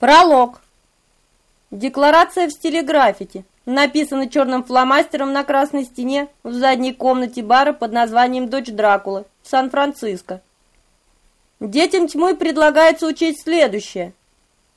Пролог. Декларация в стиле граффити. Написана черным фломастером на красной стене в задней комнате бара под названием «Дочь Дракулы» в Сан-Франциско. Детям тьмы предлагается учесть следующее.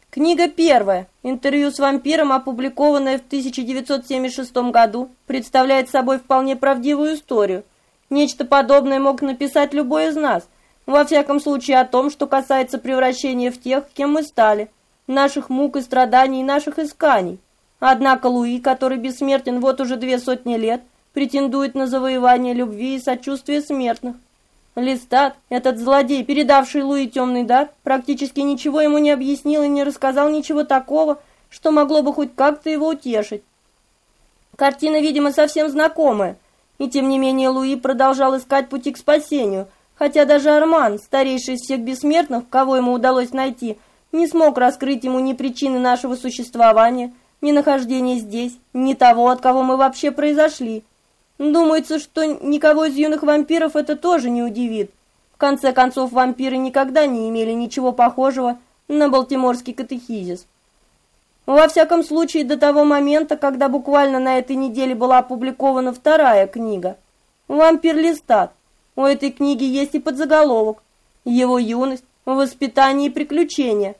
Книга первая, интервью с вампиром, опубликованная в 1976 году, представляет собой вполне правдивую историю. Нечто подобное мог написать любой из нас, во всяком случае о том, что касается превращения в тех, кем мы стали – наших мук и страданий, наших исканий. Однако Луи, который бессмертен вот уже две сотни лет, претендует на завоевание любви и сочувствия смертных. Листат, этот злодей, передавший Луи темный дар, практически ничего ему не объяснил и не рассказал ничего такого, что могло бы хоть как-то его утешить. Картина, видимо, совсем знакомая, и тем не менее Луи продолжал искать пути к спасению, хотя даже Арман, старейший из всех бессмертных, кого ему удалось найти, не смог раскрыть ему ни причины нашего существования, ни нахождения здесь, ни того, от кого мы вообще произошли. Думается, что никого из юных вампиров это тоже не удивит. В конце концов, вампиры никогда не имели ничего похожего на балтиморский катехизис. Во всяком случае, до того момента, когда буквально на этой неделе была опубликована вторая книга «Вампир Листат». У этой книги есть и подзаголовок «Его юность, воспитание и приключения».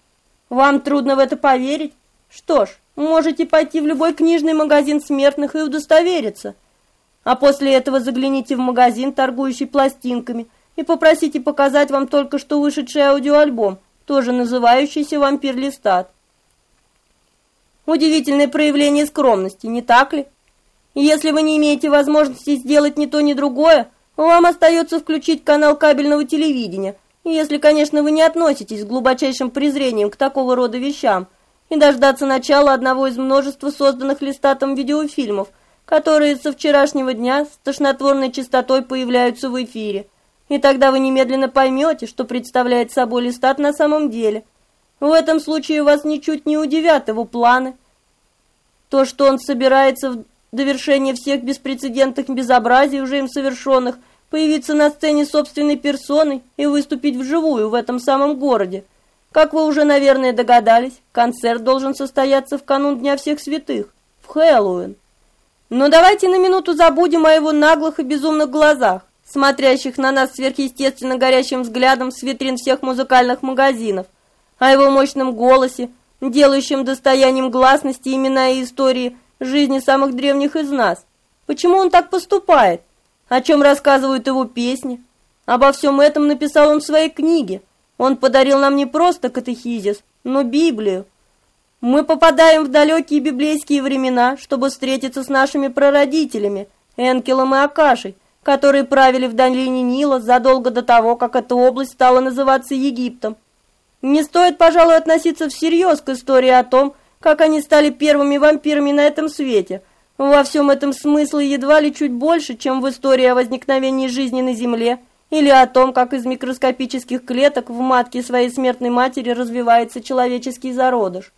Вам трудно в это поверить? Что ж, можете пойти в любой книжный магазин смертных и удостовериться. А после этого загляните в магазин, торгующий пластинками, и попросите показать вам только что вышедший аудиоальбом, тоже называющийся «Вампир Листат». Удивительное проявление скромности, не так ли? если вы не имеете возможности сделать ни то, ни другое, вам остается включить канал кабельного телевидения – если, конечно, вы не относитесь с глубочайшим презрением к такого рода вещам, и дождаться начала одного из множества созданных листатом видеофильмов, которые со вчерашнего дня с тошнотворной частотой появляются в эфире. И тогда вы немедленно поймете, что представляет собой листат на самом деле. В этом случае вас ничуть не удивят его планы. То, что он собирается в довершение всех беспрецедентных безобразий, уже им совершенных – появиться на сцене собственной персоной и выступить вживую в этом самом городе. Как вы уже, наверное, догадались, концерт должен состояться в канун Дня всех святых, в Хэллоуин. Но давайте на минуту забудем о его наглых и безумных глазах, смотрящих на нас сверхъестественно горящим взглядом с витрин всех музыкальных магазинов, о его мощном голосе, делающем достоянием гласности имена и истории жизни самых древних из нас. Почему он так поступает? О чем рассказывают его песни. Обо всем этом написал он в своей книге. Он подарил нам не просто катехизис, но Библию. Мы попадаем в далекие библейские времена, чтобы встретиться с нашими прародителями, Энкелом и Акашей, которые правили в долине Нила задолго до того, как эта область стала называться Египтом. Не стоит, пожалуй, относиться всерьез к истории о том, как они стали первыми вампирами на этом свете – во всем этом смысле едва ли чуть больше, чем в истории о возникновении жизни на Земле или о том, как из микроскопических клеток в матке своей смертной матери развивается человеческий зародыш.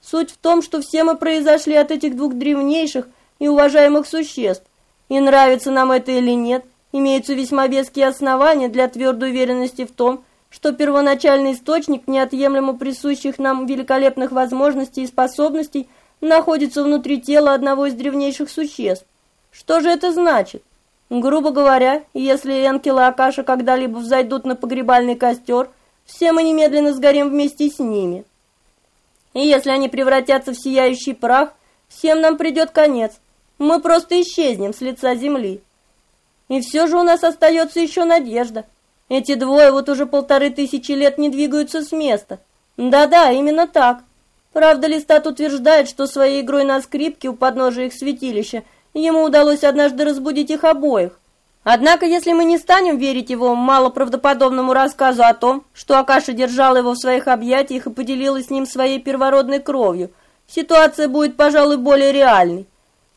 Суть в том, что все мы произошли от этих двух древнейших и уважаемых существ, и нравится нам это или нет, имеются весьма веские основания для твердой уверенности в том, что первоначальный источник неотъемлемо присущих нам великолепных возможностей и способностей – находится внутри тела одного из древнейших существ. Что же это значит? Грубо говоря, если Энкел и Акаша когда-либо взойдут на погребальный костер, все мы немедленно сгорим вместе с ними. И если они превратятся в сияющий прах, всем нам придет конец. Мы просто исчезнем с лица земли. И все же у нас остается еще надежда. Эти двое вот уже полторы тысячи лет не двигаются с места. Да-да, именно так. Правда, Листат утверждает, что своей игрой на скрипке у подножия их святилища ему удалось однажды разбудить их обоих. Однако, если мы не станем верить его малоправдоподобному рассказу о том, что Акаша держала его в своих объятиях и поделилась с ним своей первородной кровью, ситуация будет, пожалуй, более реальной.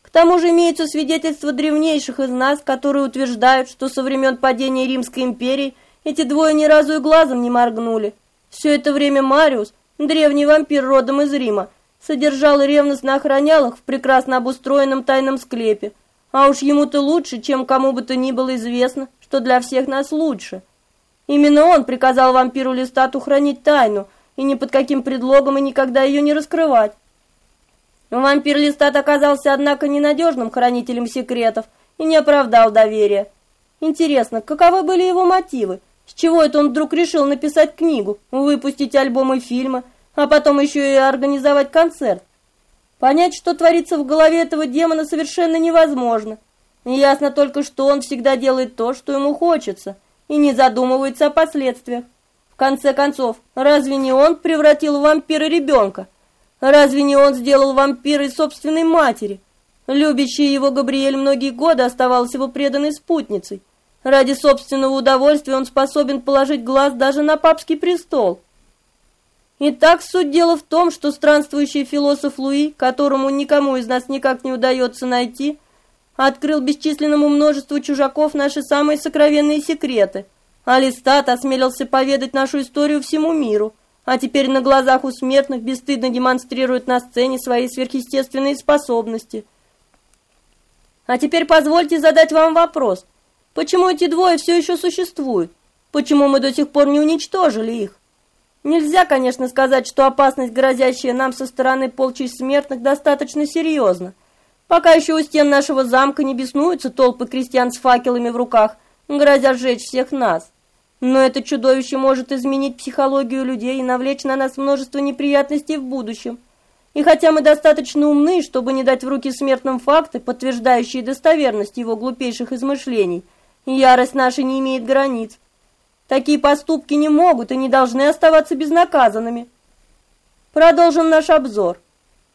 К тому же имеются свидетельства древнейших из нас, которые утверждают, что со времен падения Римской империи эти двое ни разу и глазом не моргнули. Все это время Мариус – древний вампир родом из Рима, содержал и ревностно охранял их в прекрасно обустроенном тайном склепе. А уж ему-то лучше, чем кому бы то ни было известно, что для всех нас лучше. Именно он приказал вампиру Листату хранить тайну, и ни под каким предлогом и никогда ее не раскрывать. Вампир Листат оказался, однако, ненадежным хранителем секретов и не оправдал доверия. Интересно, каковы были его мотивы? С чего это он вдруг решил написать книгу, выпустить альбомы фильмы, а потом еще и организовать концерт? Понять, что творится в голове этого демона, совершенно невозможно. Ясно только, что он всегда делает то, что ему хочется, и не задумывается о последствиях. В конце концов, разве не он превратил вампира ребенка? Разве не он сделал вампира из собственной матери? Любящая его Габриэль многие годы оставалась его преданной спутницей. Ради собственного удовольствия он способен положить глаз даже на папский престол. Итак, суть дела в том, что странствующий философ Луи, которому никому из нас никак не удается найти, открыл бесчисленному множеству чужаков наши самые сокровенные секреты. Алистат осмелился поведать нашу историю всему миру, а теперь на глазах у смертных бесстыдно демонстрирует на сцене свои сверхъестественные способности. А теперь позвольте задать вам вопрос. Почему эти двое все еще существуют? Почему мы до сих пор не уничтожили их? Нельзя, конечно, сказать, что опасность, грозящая нам со стороны полчищ смертных, достаточно серьезна. Пока еще у стен нашего замка не беснуются толпы крестьян с факелами в руках, грозя сжечь всех нас. Но это чудовище может изменить психологию людей и навлечь на нас множество неприятностей в будущем. И хотя мы достаточно умны, чтобы не дать в руки смертным факты, подтверждающие достоверность его глупейших измышлений, ярость наша не имеет границ. Такие поступки не могут и не должны оставаться безнаказанными. Продолжим наш обзор.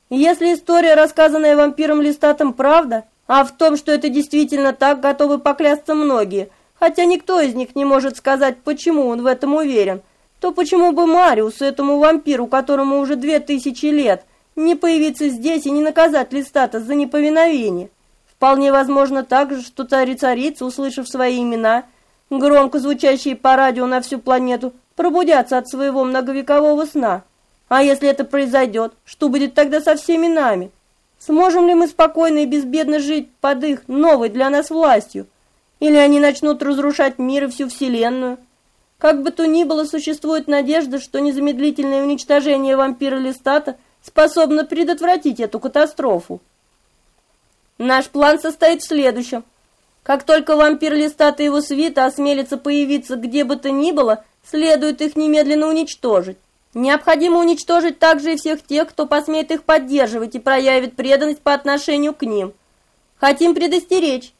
Если история, рассказанная вампиром Листатом, правда, а в том, что это действительно так, готовы поклясться многие, хотя никто из них не может сказать, почему он в этом уверен, то почему бы Мариусу, этому вампиру, которому уже две тысячи лет, не появиться здесь и не наказать Листата за неповиновение? Вполне возможно также, что царь и царица, услышав свои имена, громко звучащие по радио на всю планету, пробудятся от своего многовекового сна. А если это произойдет, что будет тогда со всеми нами? Сможем ли мы спокойно и безбедно жить под их новой для нас властью? Или они начнут разрушать мир и всю Вселенную? Как бы то ни было, существует надежда, что незамедлительное уничтожение вампира Листата способно предотвратить эту катастрофу. Наш план состоит в следующем – как только вампир Листат и его свита осмелится появиться где бы то ни было, следует их немедленно уничтожить. Необходимо уничтожить также и всех тех, кто посмеет их поддерживать и проявит преданность по отношению к ним. Хотим предостеречь.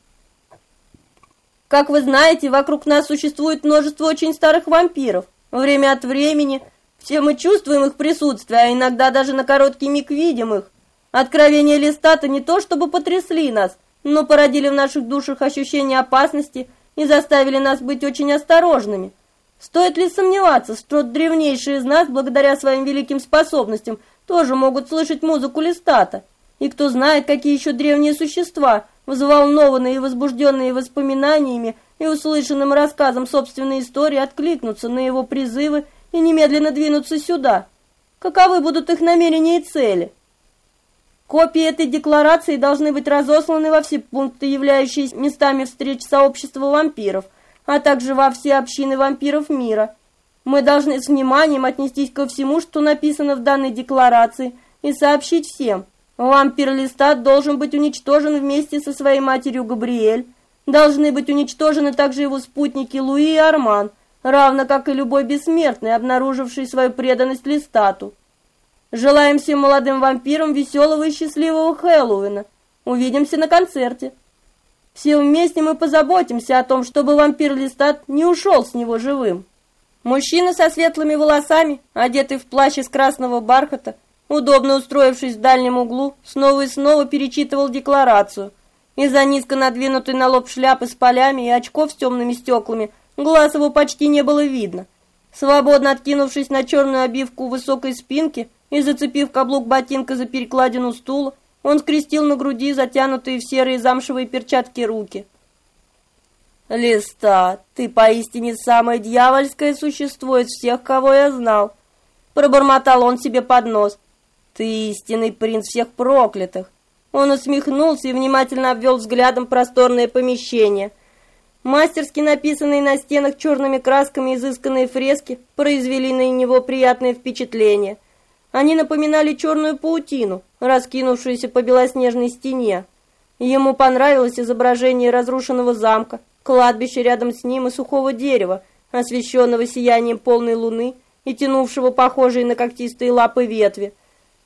Как вы знаете, вокруг нас существует множество очень старых вампиров. Время от времени все мы чувствуем их присутствие, а иногда даже на короткий миг видим их. Откровения Листата не то чтобы потрясли нас – но породили в наших душах ощущение опасности и заставили нас быть очень осторожными. Стоит ли сомневаться, что древнейшие из нас, благодаря своим великим способностям, тоже могут слышать музыку листата? И кто знает, какие еще древние существа, взволнованные и возбужденные воспоминаниями и услышанным рассказом собственной истории, откликнутся на его призывы и немедленно двинутся сюда? Каковы будут их намерения и цели? Копии этой декларации должны быть разосланы во все пункты, являющиеся местами встреч сообщества вампиров, а также во все общины вампиров мира. Мы должны с вниманием отнестись ко всему, что написано в данной декларации, и сообщить всем. Вампир Листат должен быть уничтожен вместе со своей матерью Габриэль. Должны быть уничтожены также его спутники Луи и Арман, равно как и любой бессмертный, обнаруживший свою преданность Листату. Желаем всем молодым вампирам веселого и счастливого Хэллоуина. Увидимся на концерте. Все вместе мы позаботимся о том, чтобы вампир Листат не ушел с него живым. Мужчина со светлыми волосами, одетый в плащ из красного бархата, удобно устроившись в дальнем углу, снова и снова перечитывал декларацию. Из-за низко надвинутой на лоб шляпы с полями и очков с темными стеклами глаз его почти не было видно. Свободно откинувшись на черную обивку высокой спинки, и, зацепив каблук ботинка за перекладину стула, он скрестил на груди затянутые в серые замшевые перчатки руки. «Листа, ты поистине самое дьявольское существо из всех, кого я знал!» Пробормотал он себе под нос. «Ты истинный принц всех проклятых!» Он усмехнулся и внимательно обвел взглядом просторное помещение. Мастерски написанные на стенах черными красками изысканные фрески произвели на него приятное впечатление. Они напоминали черную паутину, раскинувшуюся по белоснежной стене. Ему понравилось изображение разрушенного замка, кладбища рядом с ним и сухого дерева, освещенного сиянием полной луны и тянувшего похожие на когтистые лапы ветви.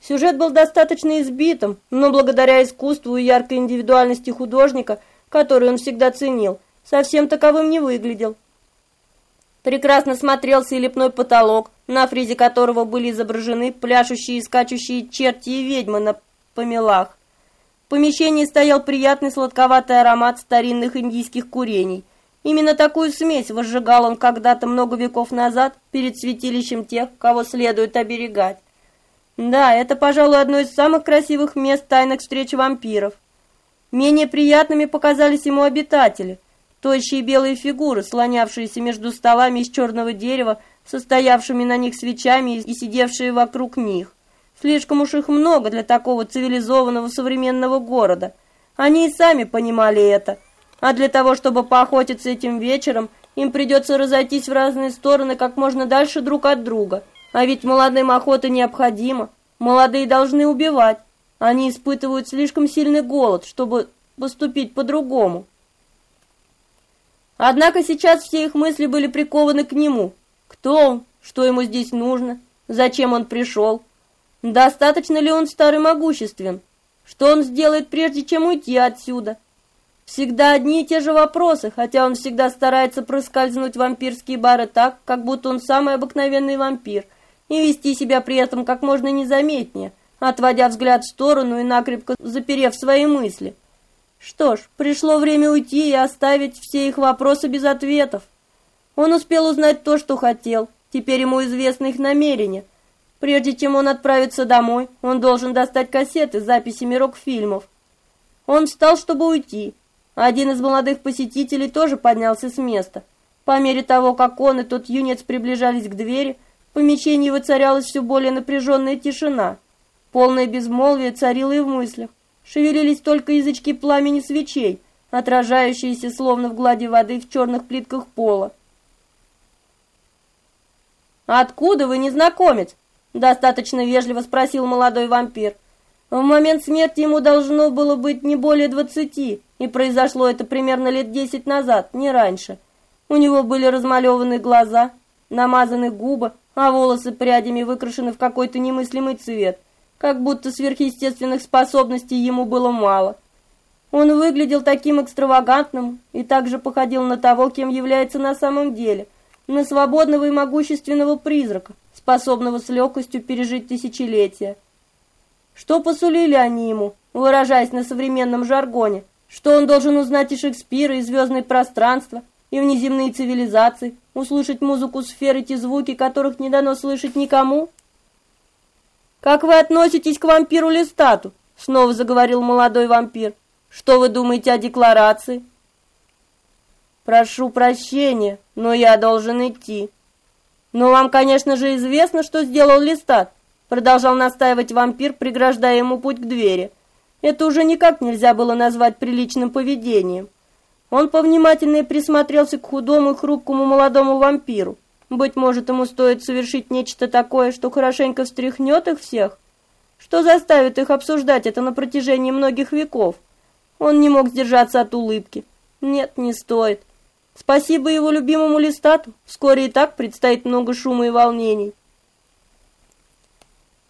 Сюжет был достаточно избитым, но благодаря искусству и яркой индивидуальности художника, который он всегда ценил, совсем таковым не выглядел. Прекрасно смотрелся и лепной потолок, на фризе которого были изображены пляшущие и скачущие черти и ведьмы на помелах. В помещении стоял приятный сладковатый аромат старинных индийских курений. Именно такую смесь возжигал он когда-то много веков назад перед святилищем тех, кого следует оберегать. Да, это, пожалуй, одно из самых красивых мест тайных встреч вампиров. Менее приятными показались ему обитатели. Тощие белые фигуры, слонявшиеся между столами из черного дерева, состоявшими на них свечами и сидевшие вокруг них. Слишком уж их много для такого цивилизованного современного города. Они и сами понимали это. А для того, чтобы поохотиться этим вечером, им придется разойтись в разные стороны как можно дальше друг от друга – а ведь молодым охота необходима. Молодые должны убивать. Они испытывают слишком сильный голод, чтобы поступить по-другому. Однако сейчас все их мысли были прикованы к нему. Кто он? Что ему здесь нужно? Зачем он пришел? Достаточно ли он старый могуществен? Что он сделает, прежде чем уйти отсюда? Всегда одни и те же вопросы, хотя он всегда старается проскользнуть вампирские бары так, как будто он самый обыкновенный вампир – и вести себя при этом как можно незаметнее, отводя взгляд в сторону и накрепко заперев свои мысли. Что ж, пришло время уйти и оставить все их вопросы без ответов. Он успел узнать то, что хотел, теперь ему известны их намерения. Прежде чем он отправится домой, он должен достать кассеты с записями рок-фильмов. Он встал, чтобы уйти. Один из молодых посетителей тоже поднялся с места. По мере того, как он и тот юнец приближались к двери, в помещении воцарялась все более напряженная тишина. Полное безмолвие царило и в мыслях. Шевелились только язычки пламени свечей, отражающиеся словно в глади воды в черных плитках пола. «Откуда вы, незнакомец?» – достаточно вежливо спросил молодой вампир. В момент смерти ему должно было быть не более двадцати, и произошло это примерно лет десять назад, не раньше. У него были размалеваны глаза, намазаны губы, а волосы прядями выкрашены в какой-то немыслимый цвет, как будто сверхъестественных способностей ему было мало. Он выглядел таким экстравагантным и также походил на того, кем является на самом деле, на свободного и могущественного призрака, способного с легкостью пережить тысячелетия. Что посулили они ему, выражаясь на современном жаргоне, что он должен узнать и Шекспира, и звездное пространство, и внеземные цивилизации, услышать музыку сфер и те звуки, которых не дано слышать никому? Как вы относитесь к вампиру Листату? Снова заговорил молодой вампир. Что вы думаете о декларации? Прошу прощения, но я должен идти. Но вам, конечно же, известно, что сделал Листат, продолжал настаивать вампир, преграждая ему путь к двери. Это уже никак нельзя было назвать приличным поведением. Он повнимательнее присмотрелся к худому и хрупкому молодому вампиру. Быть может, ему стоит совершить нечто такое, что хорошенько встряхнет их всех? Что заставит их обсуждать это на протяжении многих веков? Он не мог сдержаться от улыбки. Нет, не стоит. Спасибо его любимому листату. Вскоре и так предстоит много шума и волнений.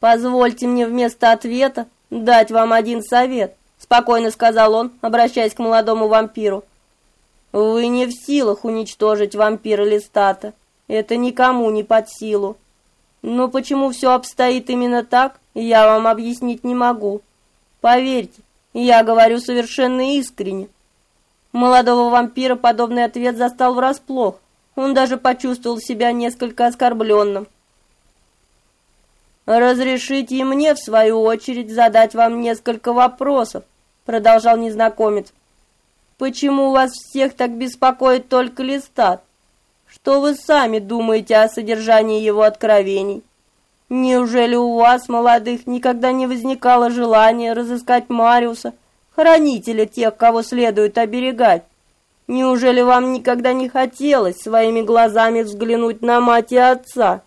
Позвольте мне вместо ответа дать вам один совет, спокойно сказал он, обращаясь к молодому вампиру. Вы не в силах уничтожить вампира Листата. Это никому не под силу. Но почему все обстоит именно так, я вам объяснить не могу. Поверьте, я говорю совершенно искренне. Молодого вампира подобный ответ застал врасплох. Он даже почувствовал себя несколько оскорбленным. «Разрешите и мне, в свою очередь, задать вам несколько вопросов», продолжал незнакомец, Почему вас всех так беспокоит только Листат? Что вы сами думаете о содержании его откровений? Неужели у вас, молодых, никогда не возникало желания разыскать Мариуса, хранителя тех, кого следует оберегать? Неужели вам никогда не хотелось своими глазами взглянуть на мать и отца?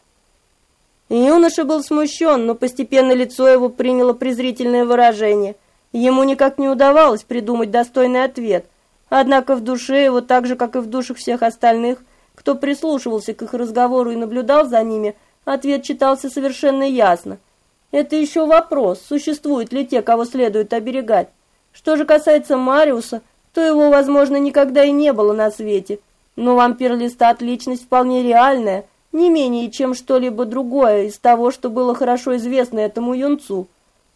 Юноша был смущен, но постепенно лицо его приняло презрительное выражение. Ему никак не удавалось придумать достойный ответ. Однако в душе его, так же как и в душах всех остальных, кто прислушивался к их разговору и наблюдал за ними, ответ читался совершенно ясно. Это еще вопрос, существуют ли те, кого следует оберегать. Что же касается Мариуса, то его, возможно, никогда и не было на свете. Но вампир Листат личность вполне реальная, не менее, чем что-либо другое из того, что было хорошо известно этому юнцу.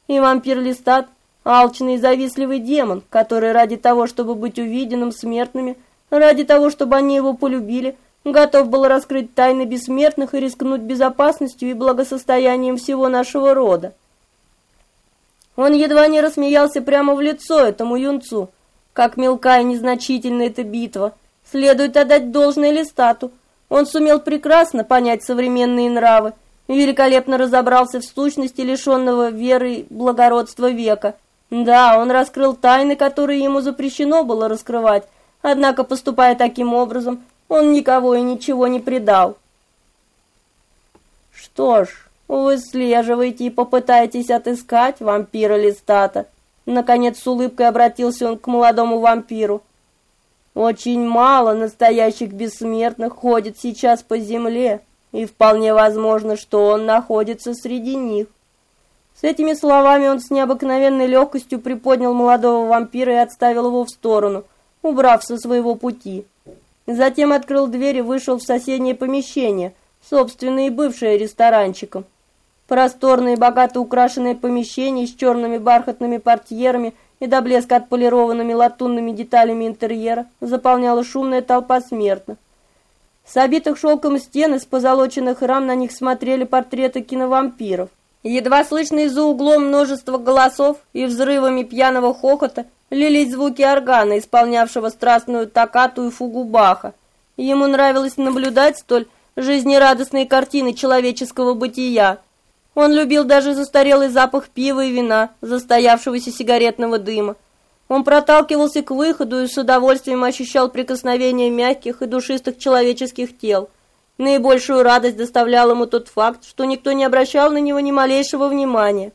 И вампир Листат алчный и завистливый демон, который ради того, чтобы быть увиденным смертными, ради того, чтобы они его полюбили, готов был раскрыть тайны бессмертных и рискнуть безопасностью и благосостоянием всего нашего рода. Он едва не рассмеялся прямо в лицо этому юнцу. Как мелка и незначительна эта битва. Следует отдать должное Листату. Он сумел прекрасно понять современные нравы, великолепно разобрался в сущности лишенного веры и благородства века. Да, он раскрыл тайны, которые ему запрещено было раскрывать, однако, поступая таким образом, он никого и ничего не предал. Что ж, выслеживайте и попытайтесь отыскать вампира Листата. Наконец с улыбкой обратился он к молодому вампиру. Очень мало настоящих бессмертных ходит сейчас по земле, и вполне возможно, что он находится среди них. С этими словами он с необыкновенной легкостью приподнял молодого вампира и отставил его в сторону, убрав со своего пути. Затем открыл дверь и вышел в соседнее помещение, собственное и бывшее ресторанчиком. Просторное и богато украшенное помещение с черными бархатными портьерами и до блеска отполированными латунными деталями интерьера заполняла шумная толпа смертных. С обитых шелком стен из позолоченных рам на них смотрели портреты киновампиров. Едва слышные за углом множество голосов и взрывами пьяного хохота лились звуки органа, исполнявшего страстную токкату и фугу Баха. Ему нравилось наблюдать столь жизнерадостные картины человеческого бытия. Он любил даже застарелый запах пива и вина, застоявшегося сигаретного дыма. Он проталкивался к выходу и с удовольствием ощущал прикосновение мягких и душистых человеческих тел. Наибольшую радость доставлял ему тот факт, что никто не обращал на него ни малейшего внимания.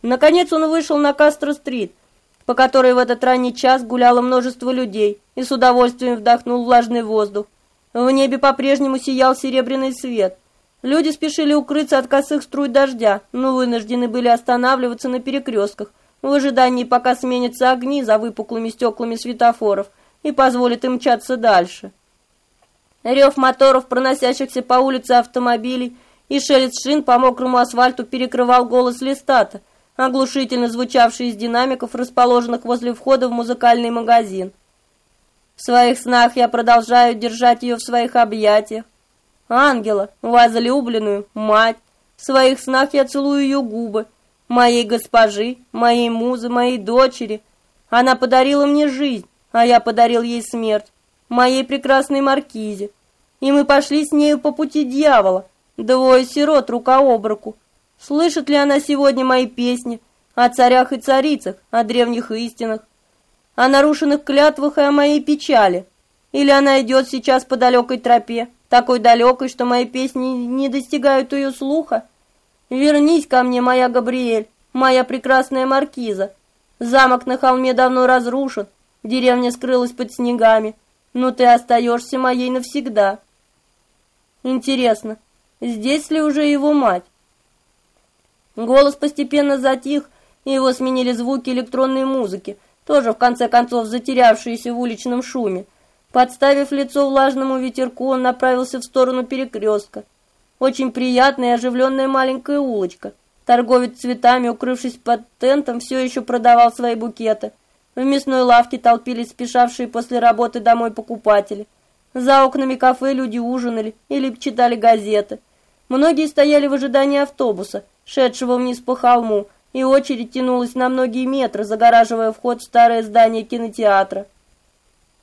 Наконец он вышел на Кастро-стрит, по которой в этот ранний час гуляло множество людей, и с удовольствием вдохнул влажный воздух. В небе по-прежнему сиял серебряный свет. Люди спешили укрыться от косых струй дождя, но вынуждены были останавливаться на перекрестках, в ожидании, пока сменятся огни за выпуклыми стеклами светофоров и позволят им мчаться дальше. Рев моторов, проносящихся по улице автомобилей, и шелест шин по мокрому асфальту перекрывал голос Листата – оглушительно звучавший из динамиков, расположенных возле входа в музыкальный магазин. В своих снах я продолжаю держать ее в своих объятиях. Ангела, возлюбленную, мать. В своих снах я целую ее губы, моей госпожи, моей музы, моей дочери. Она подарила мне жизнь, а я подарил ей смерть, моей прекрасной маркизе. И мы пошли с нею по пути дьявола, двое сирот рука об руку, Слышит ли она сегодня мои песни о царях и царицах, о древних истинах, о нарушенных клятвах и о моей печали? Или она идет сейчас по далекой тропе, такой далекой, что мои песни не достигают ее слуха? Вернись ко мне, моя Габриэль, моя прекрасная маркиза. Замок на холме давно разрушен, деревня скрылась под снегами, но ты остаешься моей навсегда. Интересно, здесь ли уже его мать? Голос постепенно затих, и его сменили звуки электронной музыки, тоже в конце концов затерявшиеся в уличном шуме. Подставив лицо влажному ветерку, он направился в сторону перекрестка. Очень приятная и оживленная маленькая улочка. Торговец цветами, укрывшись под тентом, все еще продавал свои букеты. В мясной лавке толпились спешавшие после работы домой покупатели. За окнами кафе люди ужинали или читали газеты. Многие стояли в ожидании автобуса, шедшего вниз по холму, и очередь тянулась на многие метры, загораживая вход в старое здание кинотеатра.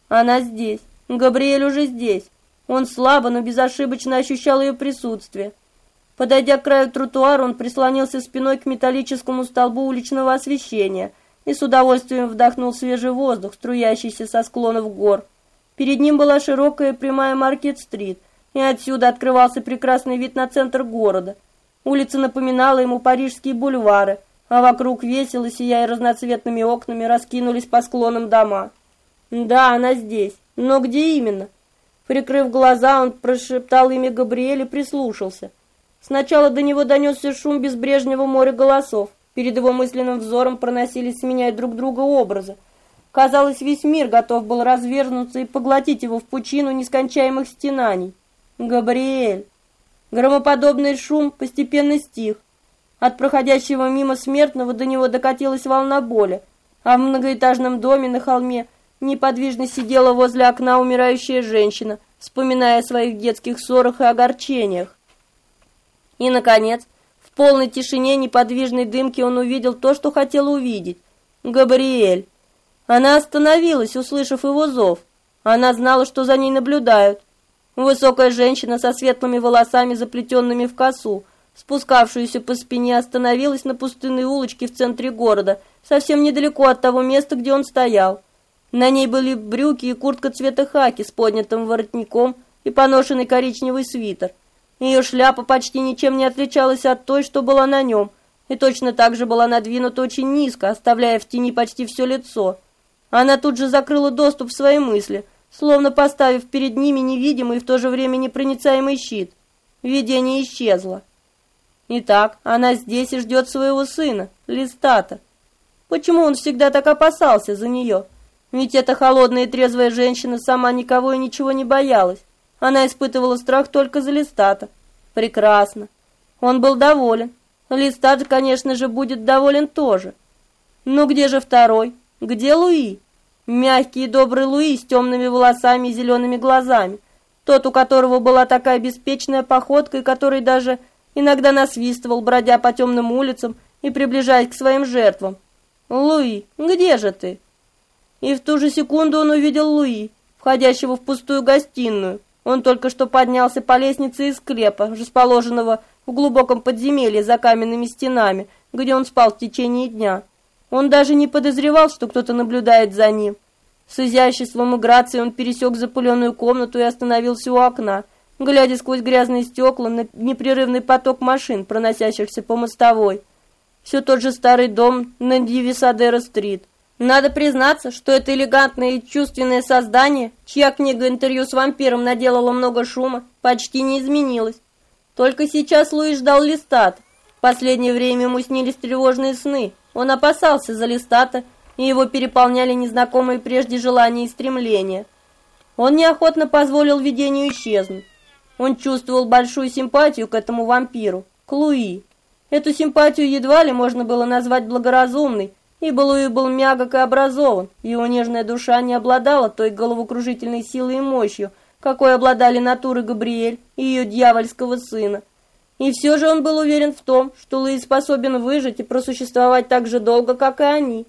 Она здесь. Габриэль уже здесь. Он слабо, но безошибочно ощущал ее присутствие. Подойдя к краю тротуара, он прислонился спиной к металлическому столбу уличного освещения и с удовольствием вдохнул свежий воздух, струящийся со склонов гор. Перед ним была широкая прямая Маркет-стрит, и отсюда открывался прекрасный вид на центр города. Улица напоминала ему парижские бульвары, а вокруг весело, сияя разноцветными окнами, раскинулись по склонам дома. Да, она здесь. Но где именно? Прикрыв глаза, он прошептал имя Габриэль и прислушался. Сначала до него донесся шум безбрежного моря голосов. Перед его мысленным взором проносились, сменяя друг друга образы. Казалось, весь мир готов был развернуться и поглотить его в пучину нескончаемых стенаний. Габриэль! Громоподобный шум постепенно стих. От проходящего мимо смертного до него докатилась волна боли, а в многоэтажном доме на холме неподвижно сидела возле окна умирающая женщина, вспоминая о своих детских ссорах и огорчениях. И, наконец, в полной тишине неподвижной дымки он увидел то, что хотел увидеть. Габриэль. Она остановилась, услышав его зов. Она знала, что за ней наблюдают. Высокая женщина со светлыми волосами, заплетенными в косу, спускавшуюся по спине, остановилась на пустынной улочке в центре города, совсем недалеко от того места, где он стоял. На ней были брюки и куртка цвета хаки с поднятым воротником и поношенный коричневый свитер. Ее шляпа почти ничем не отличалась от той, что была на нем, и точно так же была надвинута очень низко, оставляя в тени почти все лицо. Она тут же закрыла доступ в свои мысли, словно поставив перед ними невидимый и в то же время непроницаемый щит. Видение исчезло. Итак, она здесь и ждет своего сына, Листата. Почему он всегда так опасался за нее? Ведь эта холодная и трезвая женщина сама никого и ничего не боялась. Она испытывала страх только за Листата. Прекрасно. Он был доволен. Листат, конечно же, будет доволен тоже. Но где же второй? Где Луи? Мягкий и добрый Луи с темными волосами и зелеными глазами. Тот, у которого была такая беспечная походка и который даже иногда насвистывал, бродя по темным улицам и приближаясь к своим жертвам. «Луи, где же ты?» И в ту же секунду он увидел Луи, входящего в пустую гостиную. Он только что поднялся по лестнице из склепа, расположенного в глубоком подземелье за каменными стенами, где он спал в течение дня. Он даже не подозревал, что кто-то наблюдает за ним. С изяществом и грацией он пересек запыленную комнату и остановился у окна, глядя сквозь грязные стекла на непрерывный поток машин, проносящихся по мостовой. Все тот же старый дом на Дивисадера-стрит. Надо признаться, что это элегантное и чувственное создание, чья книга интервью с вампиром наделала много шума, почти не изменилось. Только сейчас Луи ждал Листат. В последнее время ему снились тревожные сны. Он опасался за Листата, и его переполняли незнакомые прежде желания и стремления. Он неохотно позволил видению исчезнуть. Он чувствовал большую симпатию к этому вампиру, к Луи. Эту симпатию едва ли можно было назвать благоразумной, ибо Луи был мягок и образован, его нежная душа не обладала той головокружительной силой и мощью, какой обладали натуры Габриэль и ее дьявольского сына. И все же он был уверен в том, что Луи способен выжить и просуществовать так же долго, как и они.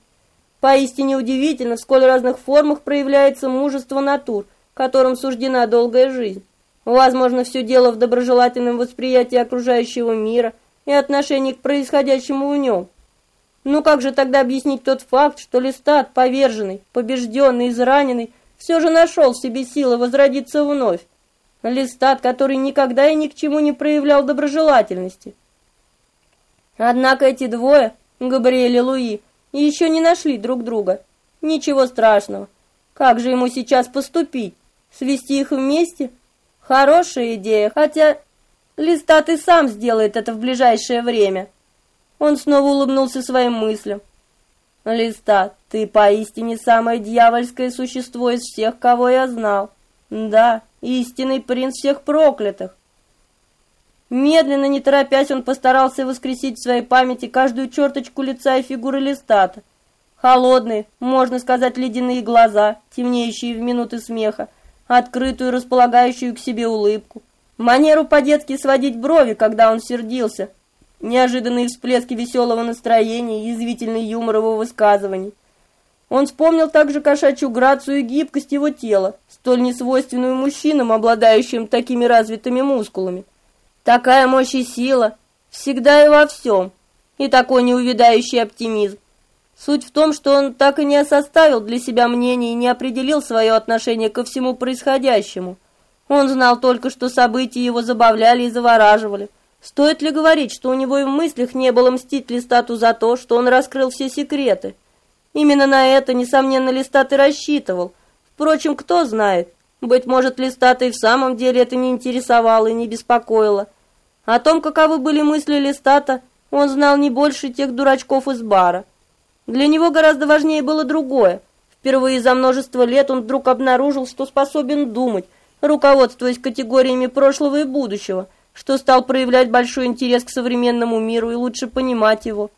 Поистине удивительно, в сколь разных формах проявляется мужество натур, которым суждена долгая жизнь. Возможно, все дело в доброжелательном восприятии окружающего мира и отношении к происходящему в нем. Ну как же тогда объяснить тот факт, что Листат, поверженный, побежденный, израненный, все же нашел в себе силы возродиться вновь? Листат, который никогда и ни к чему не проявлял доброжелательности. Однако эти двое, Габриэль и Луи, еще не нашли друг друга. Ничего страшного. Как же ему сейчас поступить? Свести их вместе? Хорошая идея, хотя Листат и сам сделает это в ближайшее время. Он снова улыбнулся своим мыслям. Листа, ты поистине самое дьявольское существо из всех, кого я знал. Да, истинный принц всех проклятых. Медленно, не торопясь, он постарался воскресить в своей памяти каждую черточку лица и фигуры Листата. Холодные, можно сказать, ледяные глаза, темнеющие в минуты смеха, открытую, располагающую к себе улыбку, манеру по-детски сводить брови, когда он сердился, неожиданные всплески веселого настроения, язвительный юмор его высказываний. Он вспомнил также кошачью грацию и гибкость его тела, столь несвойственную мужчинам, обладающим такими развитыми мускулами. Такая мощь и сила, всегда и во всем, и такой неувядающий оптимизм. Суть в том, что он так и не составил для себя мнение и не определил свое отношение ко всему происходящему. Он знал только, что события его забавляли и завораживали. Стоит ли говорить, что у него и в мыслях не было мстить Листату за то, что он раскрыл все секреты? Именно на это, несомненно, Листат и рассчитывал. Впрочем, кто знает, быть может, Листата и в самом деле это не интересовало и не беспокоило. О том, каковы были мысли Листата, он знал не больше тех дурачков из бара. Для него гораздо важнее было другое. Впервые за множество лет он вдруг обнаружил, что способен думать, руководствуясь категориями прошлого и будущего, что стал проявлять большой интерес к современному миру и лучше понимать его.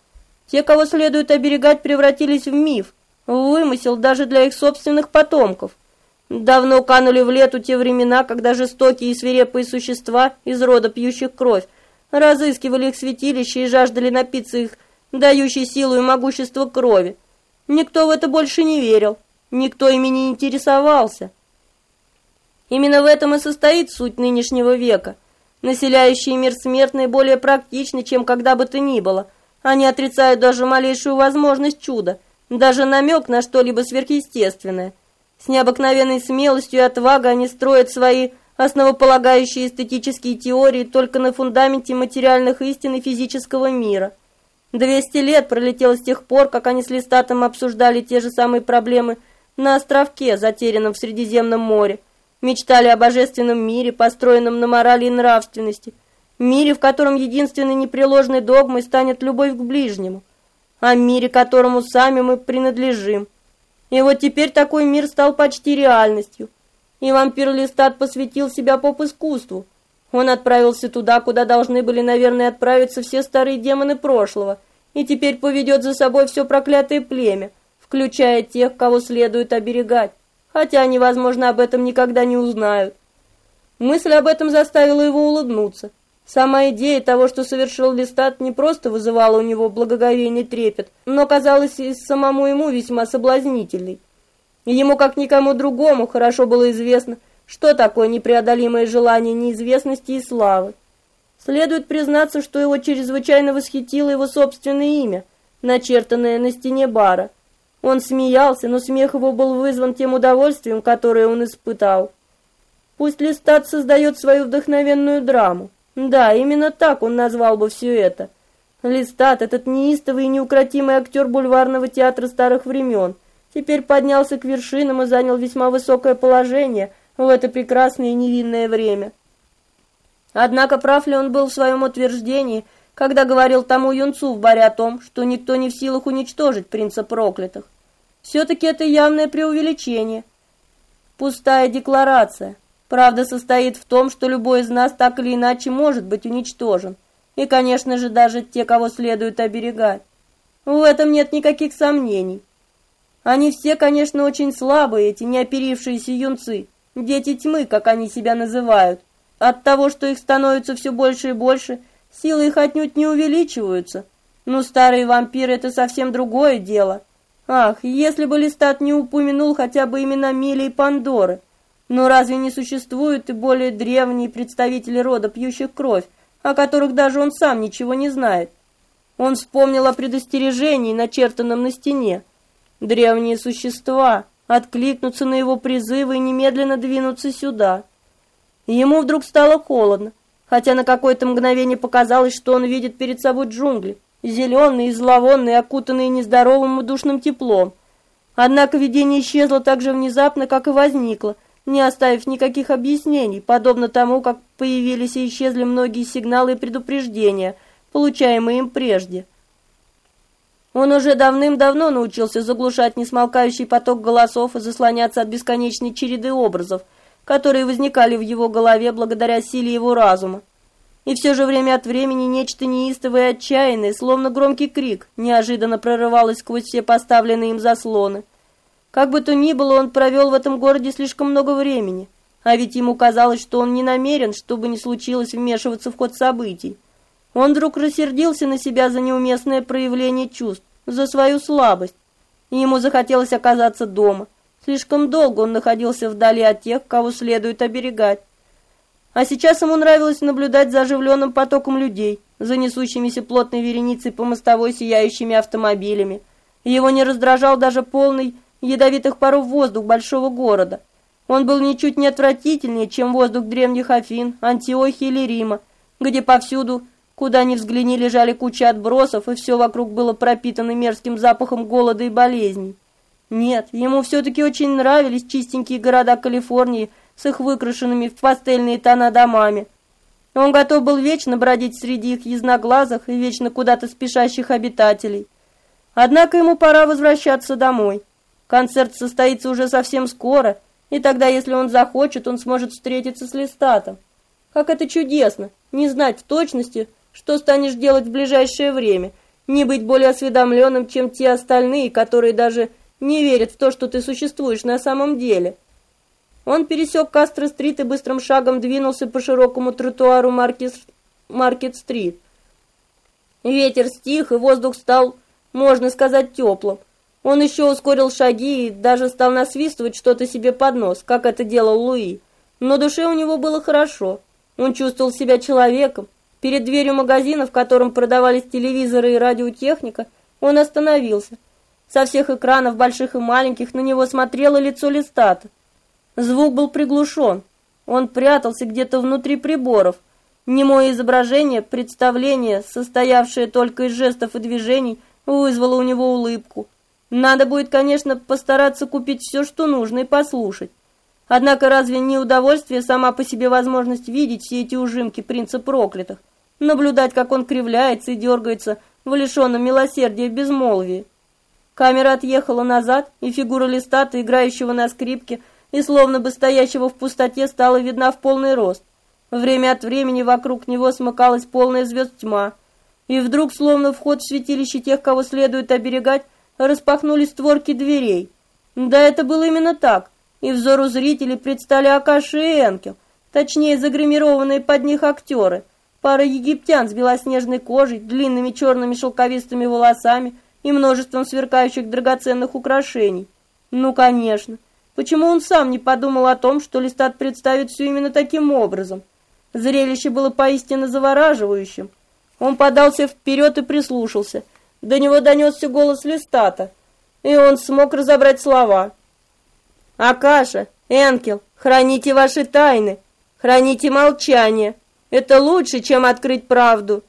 Те, кого следует оберегать, превратились в миф, в вымысел даже для их собственных потомков. Давно канули в лету те времена, когда жестокие и свирепые существа из рода пьющих кровь разыскивали их святилища и жаждали напиться их дающий силу и могущество крови. Никто в это больше не верил, никто ими не интересовался. Именно в этом и состоит суть нынешнего века. Населяющие мир смертные более практичны, чем когда бы то ни было. Они отрицают даже малейшую возможность чуда, даже намек на что-либо сверхъестественное. С необыкновенной смелостью и отвагой они строят свои основополагающие эстетические теории только на фундаменте материальных истин и физического мира – Двести лет пролетело с тех пор, как они с Листатом обсуждали те же самые проблемы на островке, затерянном в Средиземном море. Мечтали о божественном мире, построенном на морали и нравственности. Мире, в котором единственной непреложной догмой станет любовь к ближнему. О мире, которому сами мы принадлежим. И вот теперь такой мир стал почти реальностью. И вампир Листат посвятил себя поп-искусству – он отправился туда, куда должны были, наверное, отправиться все старые демоны прошлого, и теперь поведет за собой все проклятое племя, включая тех, кого следует оберегать, хотя они, возможно, об этом никогда не узнают. Мысль об этом заставила его улыбнуться. Сама идея того, что совершил Листат, не просто вызывала у него благоговейный трепет, но казалась и самому ему весьма соблазнительной. Ему, как никому другому, хорошо было известно – что такое непреодолимое желание неизвестности и славы? Следует признаться, что его чрезвычайно восхитило его собственное имя, начертанное на стене бара. Он смеялся, но смех его был вызван тем удовольствием, которое он испытал. Пусть Листат создает свою вдохновенную драму. Да, именно так он назвал бы все это. Листат, этот неистовый и неукротимый актер бульварного театра старых времен, теперь поднялся к вершинам и занял весьма высокое положение – в это прекрасное и невинное время. Однако прав ли он был в своем утверждении, когда говорил тому юнцу в баре о том, что никто не в силах уничтожить принца проклятых? Все-таки это явное преувеличение. Пустая декларация. Правда состоит в том, что любой из нас так или иначе может быть уничтожен. И, конечно же, даже те, кого следует оберегать. В этом нет никаких сомнений. Они все, конечно, очень слабые, эти неоперившиеся юнцы. Дети тьмы, как они себя называют. От того, что их становится все больше и больше, силы их отнюдь не увеличиваются. Но старые вампиры — это совсем другое дело. Ах, если бы Листат не упомянул хотя бы имена Мили и Пандоры. Но разве не существуют и более древние представители рода пьющих кровь, о которых даже он сам ничего не знает? Он вспомнил о предостережении, начертанном на стене. Древние существа, откликнуться на его призывы и немедленно двинуться сюда. Ему вдруг стало холодно, хотя на какое-то мгновение показалось, что он видит перед собой джунгли, зеленые и зловонные, окутанные нездоровым и душным теплом. Однако видение исчезло так же внезапно, как и возникло, не оставив никаких объяснений, подобно тому, как появились и исчезли многие сигналы и предупреждения, получаемые им прежде. Он уже давным-давно научился заглушать несмолкающий поток голосов и заслоняться от бесконечной череды образов, которые возникали в его голове благодаря силе его разума. И все же время от времени нечто неистовое и отчаянное, словно громкий крик, неожиданно прорывалось сквозь все поставленные им заслоны. Как бы то ни было, он провел в этом городе слишком много времени, а ведь ему казалось, что он не намерен, чтобы не случилось, вмешиваться в ход событий. Он вдруг рассердился на себя за неуместное проявление чувств, за свою слабость. И ему захотелось оказаться дома. Слишком долго он находился вдали от тех, кого следует оберегать. А сейчас ему нравилось наблюдать за оживленным потоком людей, за несущимися плотной вереницей по мостовой сияющими автомобилями, Его не раздражал даже полный ядовитых паров воздух большого города. Он был ничуть не отвратительнее, чем воздух древних Афин, Антиохии или Рима, где повсюду, куда ни взгляни, лежали кучи отбросов, и все вокруг было пропитано мерзким запахом голода и болезней. Нет, ему все-таки очень нравились чистенькие города Калифорнии с их выкрашенными в пастельные тона домами. Он готов был вечно бродить среди их ясноглазых и вечно куда-то спешащих обитателей. Однако ему пора возвращаться домой. Концерт состоится уже совсем скоро, и тогда, если он захочет, он сможет встретиться с Листатом. Как это чудесно, не знать в точности, что станешь делать в ближайшее время, не быть более осведомленным, чем те остальные, которые даже не верят в то, что ты существуешь на самом деле. Он пересек Кастро-стрит и быстрым шагом двинулся по широкому тротуару Маркет-стрит. Ветер стих, и воздух стал, можно сказать, теплым. Он еще ускорил шаги и даже стал насвистывать что-то себе под нос, как это делал Луи. Но душе у него было хорошо. Он чувствовал себя человеком. Перед дверью магазина, в котором продавались телевизоры и радиотехника, он остановился – со всех экранов, больших и маленьких, на него смотрело лицо Листата. Звук был приглушен. Он прятался где-то внутри приборов. Немое изображение, представление, состоявшее только из жестов и движений, вызвало у него улыбку. Надо будет, конечно, постараться купить все, что нужно, и послушать. Однако разве не удовольствие сама по себе возможность видеть все эти ужимки принца проклятых, наблюдать, как он кривляется и дергается в лишенном милосердия безмолвии? Камера отъехала назад, и фигура листата, играющего на скрипке и словно бы стоящего в пустоте, стала видна в полный рост. Время от времени вокруг него смыкалась полная звезд тьма. И вдруг, словно вход в святилище тех, кого следует оберегать, распахнулись створки дверей. Да, это было именно так. И взору зрителей предстали Акаши и Энкел, точнее, загримированные под них актеры. Пара египтян с белоснежной кожей, длинными черными шелковистыми волосами – и множеством сверкающих драгоценных украшений. Ну, конечно. Почему он сам не подумал о том, что Листат представит все именно таким образом? Зрелище было поистине завораживающим. Он подался вперед и прислушался. До него донесся голос Листата, и он смог разобрать слова. «Акаша, Энкел, храните ваши тайны, храните молчание. Это лучше, чем открыть правду».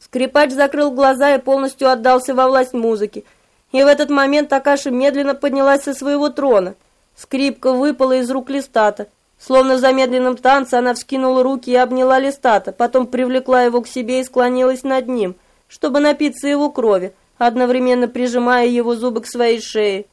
Скрипач закрыл глаза и полностью отдался во власть музыки. И в этот момент Акаша медленно поднялась со своего трона. Скрипка выпала из рук Листата. Словно в замедленном танце она вскинула руки и обняла Листата, потом привлекла его к себе и склонилась над ним, чтобы напиться его крови, одновременно прижимая его зубы к своей шее.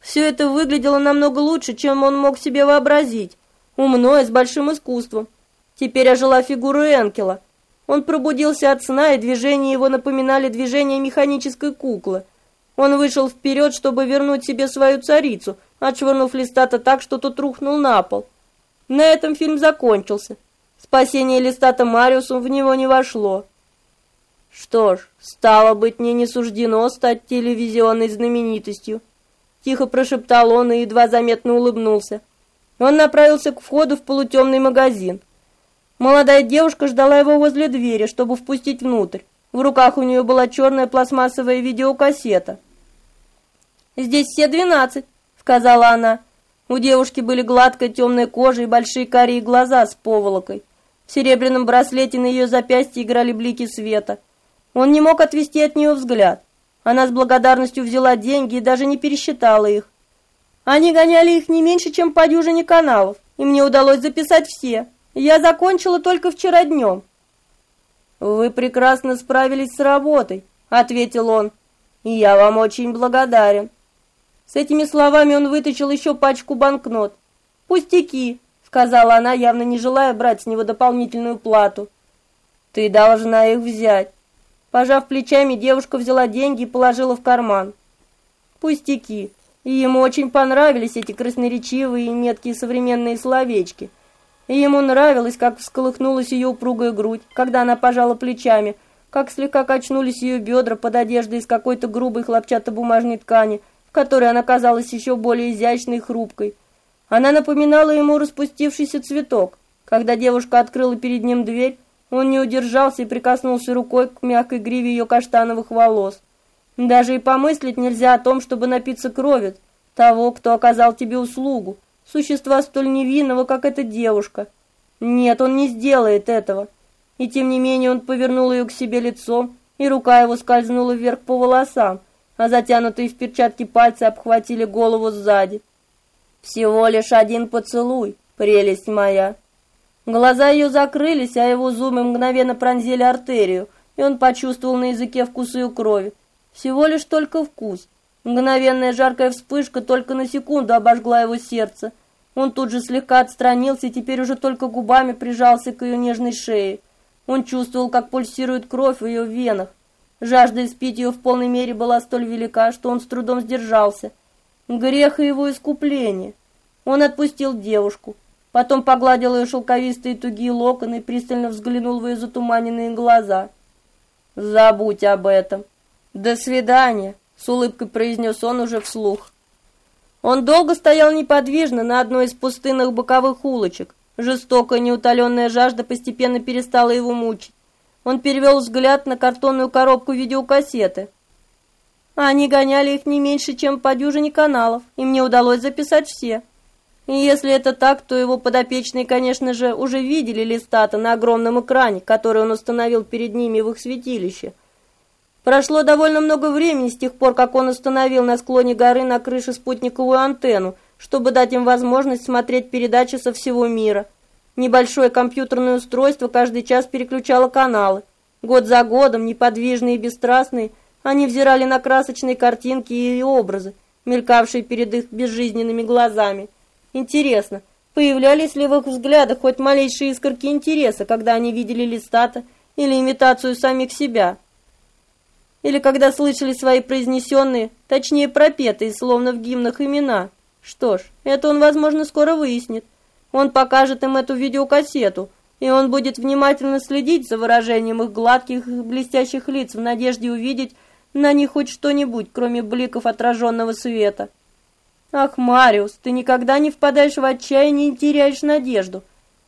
Все это выглядело намного лучше, чем он мог себе вообразить. Умно и с большим искусством. Теперь ожила фигура Энкела – он пробудился от сна, и движения его напоминали движения механической куклы. Он вышел вперед, чтобы вернуть себе свою царицу, отшвырнув листата так, что тот рухнул на пол. На этом фильм закончился. Спасение листата Мариусом в него не вошло. Что ж, стало быть, мне не суждено стать телевизионной знаменитостью. Тихо прошептал он и едва заметно улыбнулся. Он направился к входу в полутемный магазин. Молодая девушка ждала его возле двери, чтобы впустить внутрь. В руках у нее была черная пластмассовая видеокассета. «Здесь все двенадцать», — сказала она. У девушки были гладкая темная кожа и большие карие глаза с поволокой. В серебряном браслете на ее запястье играли блики света. Он не мог отвести от нее взгляд. Она с благодарностью взяла деньги и даже не пересчитала их. Они гоняли их не меньше, чем по дюжине каналов, и мне удалось записать все. Я закончила только вчера днем». «Вы прекрасно справились с работой», — ответил он, — «и я вам очень благодарен». С этими словами он вытащил еще пачку банкнот. «Пустяки», — сказала она, явно не желая брать с него дополнительную плату. «Ты должна их взять». Пожав плечами, девушка взяла деньги и положила в карман. «Пустяки». И ему очень понравились эти красноречивые и меткие современные словечки — и ему нравилось, как всколыхнулась ее упругая грудь, когда она пожала плечами, как слегка качнулись ее бедра под одеждой из какой-то грубой хлопчатобумажной ткани, в которой она казалась еще более изящной и хрупкой. Она напоминала ему распустившийся цветок. Когда девушка открыла перед ним дверь, он не удержался и прикоснулся рукой к мягкой гриве ее каштановых волос. Даже и помыслить нельзя о том, чтобы напиться крови того, кто оказал тебе услугу, существа столь невинного, как эта девушка. Нет, он не сделает этого. И тем не менее он повернул ее к себе лицом, и рука его скользнула вверх по волосам, а затянутые в перчатки пальцы обхватили голову сзади. Всего лишь один поцелуй, прелесть моя. Глаза ее закрылись, а его зубы мгновенно пронзили артерию, и он почувствовал на языке вкус ее крови. Всего лишь только вкус. Мгновенная жаркая вспышка только на секунду обожгла его сердце. Он тут же слегка отстранился и теперь уже только губами прижался к ее нежной шее. Он чувствовал, как пульсирует кровь в ее венах. Жажда испить ее в полной мере была столь велика, что он с трудом сдержался. Грех и его искупление. Он отпустил девушку, потом погладил ее шелковистые тугие локоны и пристально взглянул в ее затуманенные глаза. «Забудь об этом. До свидания», — с улыбкой произнес он уже вслух. Он долго стоял неподвижно на одной из пустынных боковых улочек. Жестокая неутоленная жажда постепенно перестала его мучить. Он перевел взгляд на картонную коробку видеокассеты. Они гоняли их не меньше, чем по дюжине каналов, и мне удалось записать все. И если это так, то его подопечные, конечно же, уже видели листата на огромном экране, который он установил перед ними в их святилище. Прошло довольно много времени с тех пор, как он установил на склоне горы на крыше спутниковую антенну, чтобы дать им возможность смотреть передачи со всего мира. Небольшое компьютерное устройство каждый час переключало каналы. Год за годом, неподвижные и бесстрастные, они взирали на красочные картинки и образы, мелькавшие перед их безжизненными глазами. Интересно, появлялись ли в их взглядах хоть малейшие искорки интереса, когда они видели листата или имитацию самих себя? Или когда слышали свои произнесенные, точнее пропетые, словно в гимнах имена? Что ж, это он, возможно, скоро выяснит. Он покажет им эту видеокассету, и он будет внимательно следить за выражением их гладких блестящих лиц в надежде увидеть на них хоть что-нибудь, кроме бликов отраженного света. Ах, Мариус, ты никогда не впадаешь в отчаяние и теряешь надежду.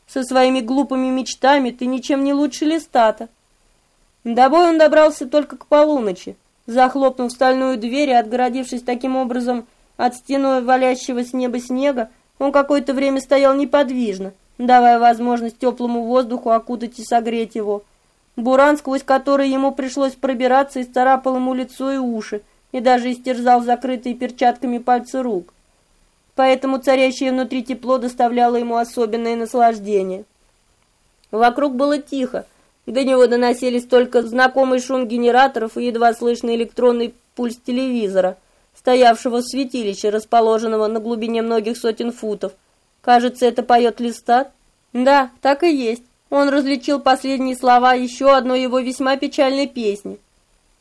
Со своими глупыми мечтами ты ничем не лучше листата. Домой он добрался только к полуночи. Захлопнув стальную дверь и отгородившись таким образом от стеной валящего с неба снега, он какое-то время стоял неподвижно, давая возможность теплому воздуху окутать и согреть его. Буран, сквозь который ему пришлось пробираться, исцарапал ему лицо и уши, и даже истерзал закрытые перчатками пальцы рук. Поэтому царящее внутри тепло доставляло ему особенное наслаждение. Вокруг было тихо, до него доносились только знакомый шум генераторов и едва слышный электронный пульс телевизора, стоявшего в святилище, расположенного на глубине многих сотен футов. Кажется, это поет Листат? Да, так и есть. Он различил последние слова еще одной его весьма печальной песни.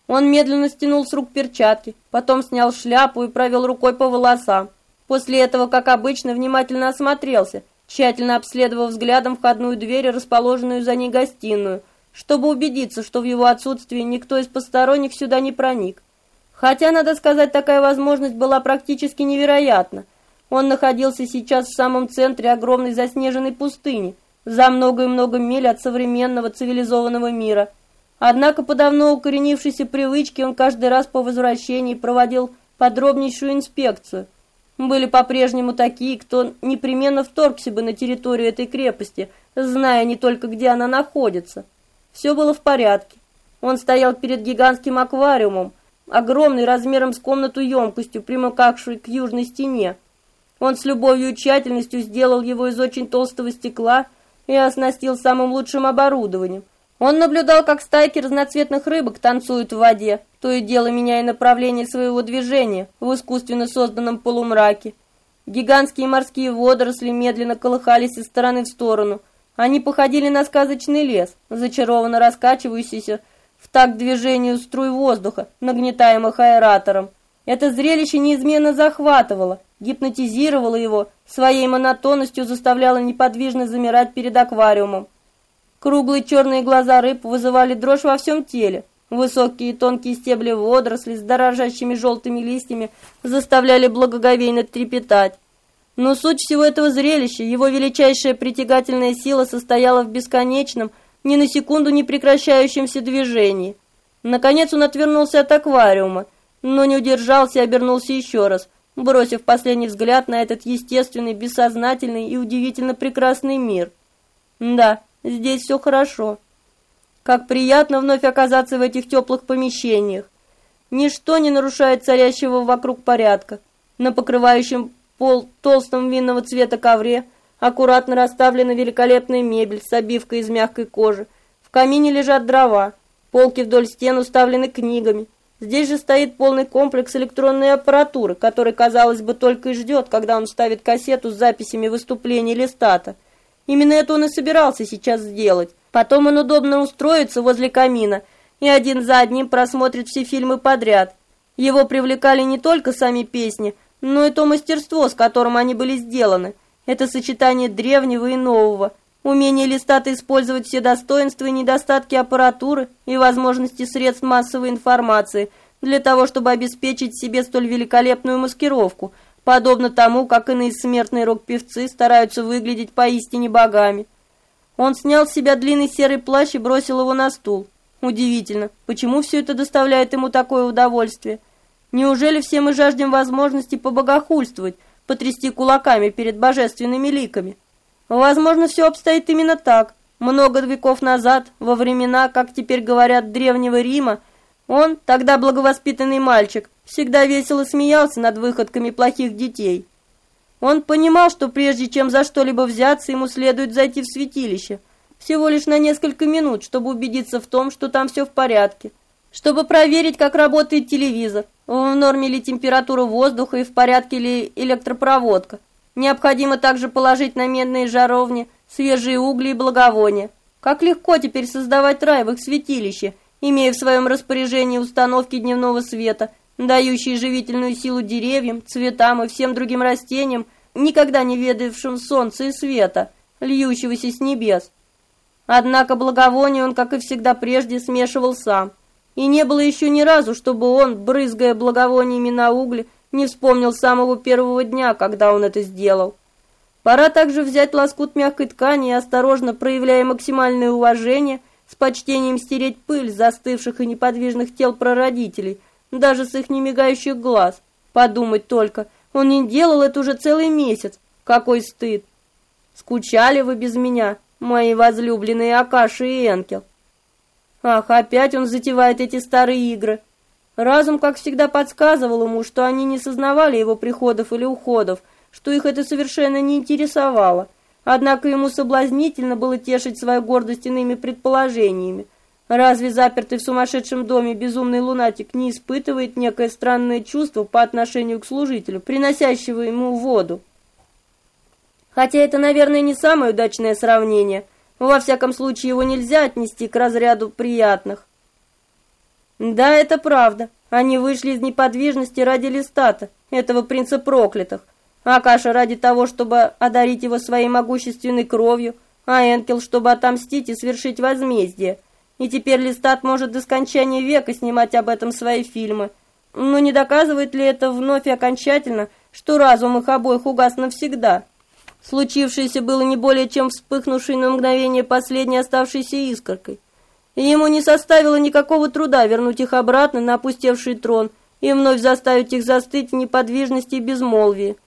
Он медленно стянул с рук перчатки, потом снял шляпу и провел рукой по волосам. После этого, как обычно, внимательно осмотрелся, тщательно обследовав взглядом входную дверь, расположенную за ней гостиную, чтобы убедиться, что в его отсутствии никто из посторонних сюда не проник. Хотя, надо сказать, такая возможность была практически невероятна. Он находился сейчас в самом центре огромной заснеженной пустыни – за много и много миль от современного цивилизованного мира. Однако по давно укоренившейся привычке он каждый раз по возвращении проводил подробнейшую инспекцию. Были по-прежнему такие, кто непременно вторгся бы на территорию этой крепости, зная не только где она находится. Все было в порядке. Он стоял перед гигантским аквариумом, огромный размером с комнату емкостью, примыкавшей к южной стене. Он с любовью и тщательностью сделал его из очень толстого стекла – и оснастил самым лучшим оборудованием. Он наблюдал, как стайки разноцветных рыбок танцуют в воде, то и дело меняя направление своего движения в искусственно созданном полумраке. Гигантские морские водоросли медленно колыхались из стороны в сторону. Они походили на сказочный лес, зачарованно раскачивающийся в такт движению струй воздуха, нагнетаемых аэратором. Это зрелище неизменно захватывало, гипнотизировало его, своей монотонностью заставляло неподвижно замирать перед аквариумом. Круглые черные глаза рыб вызывали дрожь во всем теле. Высокие тонкие стебли водорослей с дорожащими желтыми листьями заставляли благоговейно трепетать. Но суть всего этого зрелища, его величайшая притягательная сила состояла в бесконечном, ни на секунду не прекращающемся движении. Наконец он отвернулся от аквариума, но не удержался и обернулся еще раз, бросив последний взгляд на этот естественный, бессознательный и удивительно прекрасный мир. Да, здесь все хорошо. Как приятно вновь оказаться в этих теплых помещениях. Ничто не нарушает царящего вокруг порядка. На покрывающем пол толстом винного цвета ковре аккуратно расставлена великолепная мебель с обивкой из мягкой кожи. В камине лежат дрова, полки вдоль стен уставлены книгами. Здесь же стоит полный комплекс электронной аппаратуры, который, казалось бы, только и ждет, когда он вставит кассету с записями выступлений Листата. Именно это он и собирался сейчас сделать. Потом он удобно устроится возле камина и один за одним просмотрит все фильмы подряд. Его привлекали не только сами песни, но и то мастерство, с которым они были сделаны. Это сочетание древнего и нового, умение Листата использовать все достоинства и недостатки аппаратуры и возможности средств массовой информации для того, чтобы обеспечить себе столь великолепную маскировку, подобно тому, как иные смертные рок-певцы стараются выглядеть поистине богами. Он снял с себя длинный серый плащ и бросил его на стул. Удивительно, почему все это доставляет ему такое удовольствие? Неужели все мы жаждем возможности побогохульствовать, потрясти кулаками перед божественными ликами? Возможно, все обстоит именно так. Много веков назад, во времена, как теперь говорят, древнего Рима, он, тогда благовоспитанный мальчик, всегда весело смеялся над выходками плохих детей. Он понимал, что прежде чем за что-либо взяться, ему следует зайти в святилище. Всего лишь на несколько минут, чтобы убедиться в том, что там все в порядке. Чтобы проверить, как работает телевизор, в норме ли температура воздуха и в порядке ли электропроводка. Необходимо также положить на медные жаровни свежие угли и благовония. Как легко теперь создавать рай в их святилище, имея в своем распоряжении установки дневного света, дающие живительную силу деревьям, цветам и всем другим растениям, никогда не ведавшим солнца и света, льющегося с небес. Однако благовоние он, как и всегда прежде, смешивал сам. И не было еще ни разу, чтобы он, брызгая благовониями на угли, не вспомнил самого первого дня, когда он это сделал. Пора также взять лоскут мягкой ткани и, осторожно проявляя максимальное уважение, с почтением стереть пыль застывших и неподвижных тел прародителей – даже с их немигающих глаз. Подумать только, он не делал это уже целый месяц. Какой стыд! Скучали вы без меня, мои возлюбленные Акаши и Энкел? Ах, опять он затевает эти старые игры. Разум, как всегда, подсказывал ему, что они не сознавали его приходов или уходов, что их это совершенно не интересовало. Однако ему соблазнительно было тешить свою гордость иными предположениями – Разве запертый в сумасшедшем доме безумный лунатик не испытывает некое странное чувство по отношению к служителю, приносящего ему воду? Хотя это, наверное, не самое удачное сравнение. Во всяком случае, его нельзя отнести к разряду приятных. Да, это правда. Они вышли из неподвижности ради Листата, этого принца проклятых. Акаша ради того, чтобы одарить его своей могущественной кровью, а Энкел, чтобы отомстить и свершить возмездие – и теперь Листат может до скончания века снимать об этом свои фильмы. Но не доказывает ли это вновь и окончательно, что разум их обоих угас навсегда? Случившееся было не более чем вспыхнувшей на мгновение последней оставшейся искоркой. И ему не составило никакого труда вернуть их обратно на опустевший трон и вновь заставить их застыть в неподвижности и безмолвии.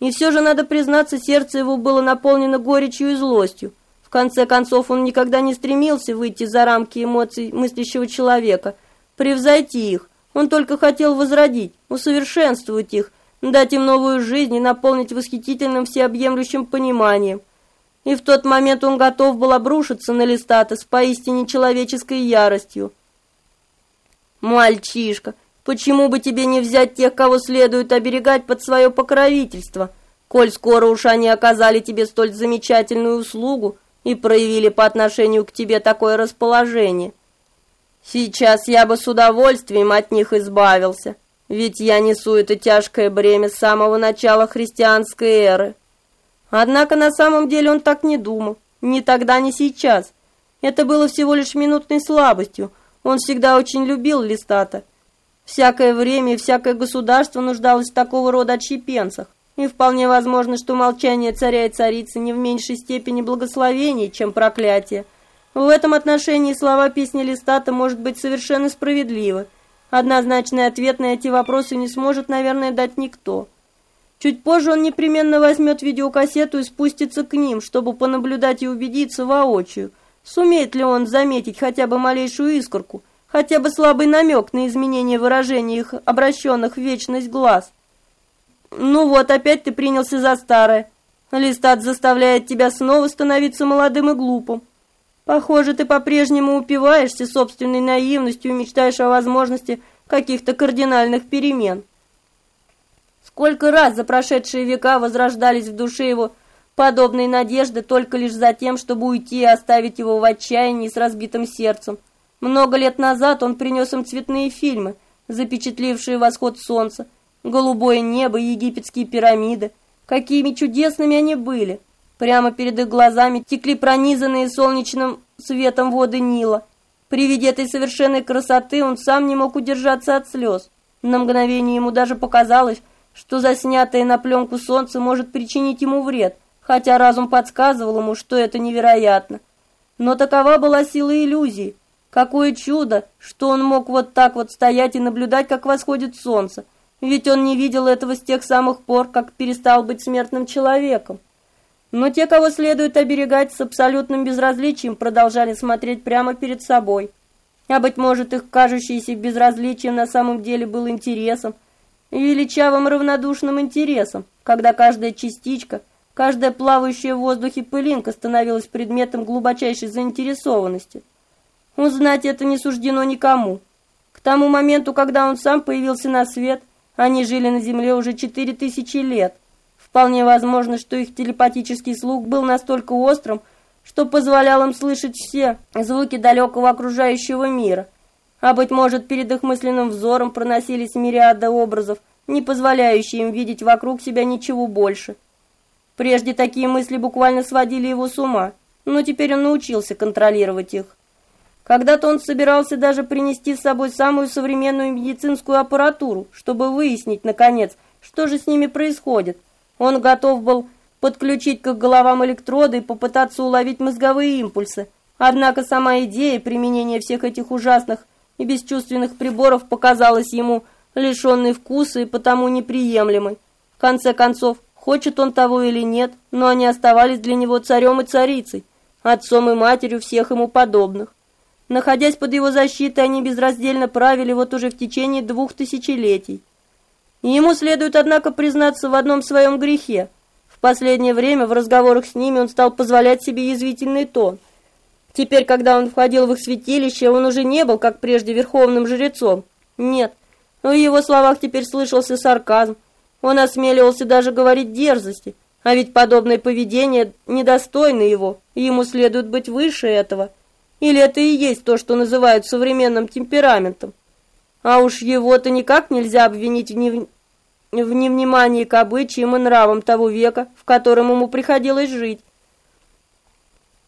И все же, надо признаться, сердце его было наполнено горечью и злостью. В конце концов, он никогда не стремился выйти за рамки эмоций мыслящего человека, превзойти их. Он только хотел возродить, усовершенствовать их, дать им новую жизнь и наполнить восхитительным всеобъемлющим пониманием. И в тот момент он готов был обрушиться на Листата с поистине человеческой яростью. «Мальчишка, почему бы тебе не взять тех, кого следует оберегать под свое покровительство, коль скоро уж они оказали тебе столь замечательную услугу?» И проявили по отношению к тебе такое расположение. Сейчас я бы с удовольствием от них избавился, ведь я несу это тяжкое бремя с самого начала христианской эры. Однако на самом деле он так не думал, ни тогда, ни сейчас. Это было всего лишь минутной слабостью. Он всегда очень любил Листата. Всякое время и всякое государство нуждалось в такого рода отщепенцах. И вполне возможно, что молчание царя и царицы не в меньшей степени благословение, чем проклятие. В этом отношении слова песни Листата может быть совершенно справедливы. Однозначный ответ на эти вопросы не сможет, наверное, дать никто. Чуть позже он непременно возьмет видеокассету и спустится к ним, чтобы понаблюдать и убедиться воочию, сумеет ли он заметить хотя бы малейшую искорку, хотя бы слабый намек на изменение выражения их обращенных в вечность глаз. Ну вот, опять ты принялся за старое. Листат заставляет тебя снова становиться молодым и глупым. Похоже, ты по-прежнему упиваешься собственной наивностью и мечтаешь о возможности каких-то кардинальных перемен. Сколько раз за прошедшие века возрождались в душе его подобные надежды только лишь за тем, чтобы уйти и оставить его в отчаянии с разбитым сердцем. Много лет назад он принес им цветные фильмы, запечатлившие восход солнца, голубое небо египетские пирамиды. Какими чудесными они были! Прямо перед их глазами текли пронизанные солнечным светом воды Нила. При виде этой совершенной красоты он сам не мог удержаться от слез. На мгновение ему даже показалось, что заснятое на пленку солнце может причинить ему вред, хотя разум подсказывал ему, что это невероятно. Но такова была сила иллюзии. Какое чудо, что он мог вот так вот стоять и наблюдать, как восходит солнце, ведь он не видел этого с тех самых пор, как перестал быть смертным человеком. Но те, кого следует оберегать с абсолютным безразличием, продолжали смотреть прямо перед собой. А быть может, их кажущееся безразличием на самом деле был интересом, величавым равнодушным интересом, когда каждая частичка, каждая плавающая в воздухе пылинка становилась предметом глубочайшей заинтересованности. Узнать это не суждено никому. К тому моменту, когда он сам появился на свет, они жили на Земле уже четыре тысячи лет – Вполне возможно, что их телепатический слух был настолько острым, что позволял им слышать все звуки далекого окружающего мира. А быть может, перед их мысленным взором проносились мириады образов, не позволяющие им видеть вокруг себя ничего больше. Прежде такие мысли буквально сводили его с ума, но теперь он научился контролировать их. Когда-то он собирался даже принести с собой самую современную медицинскую аппаратуру, чтобы выяснить, наконец, что же с ними происходит. Он готов был подключить к головам электроды и попытаться уловить мозговые импульсы. Однако сама идея применения всех этих ужасных и бесчувственных приборов показалась ему лишенной вкуса и потому неприемлемой. В конце концов, хочет он того или нет, но они оставались для него царем и царицей, отцом и матерью всех ему подобных. Находясь под его защитой, они безраздельно правили вот уже в течение двух тысячелетий. И ему следует, однако, признаться в одном своем грехе. В последнее время в разговорах с ними он стал позволять себе язвительный тон. Теперь, когда он входил в их святилище, он уже не был, как прежде, верховным жрецом. Нет, в его словах теперь слышался сарказм. Он осмеливался даже говорить дерзости, а ведь подобное поведение недостойно его, и ему следует быть выше этого. Или это и есть то, что называют современным темпераментом. А уж его-то никак нельзя обвинить в, нев... в невнимании к обычаям и нравам того века, в котором ему приходилось жить.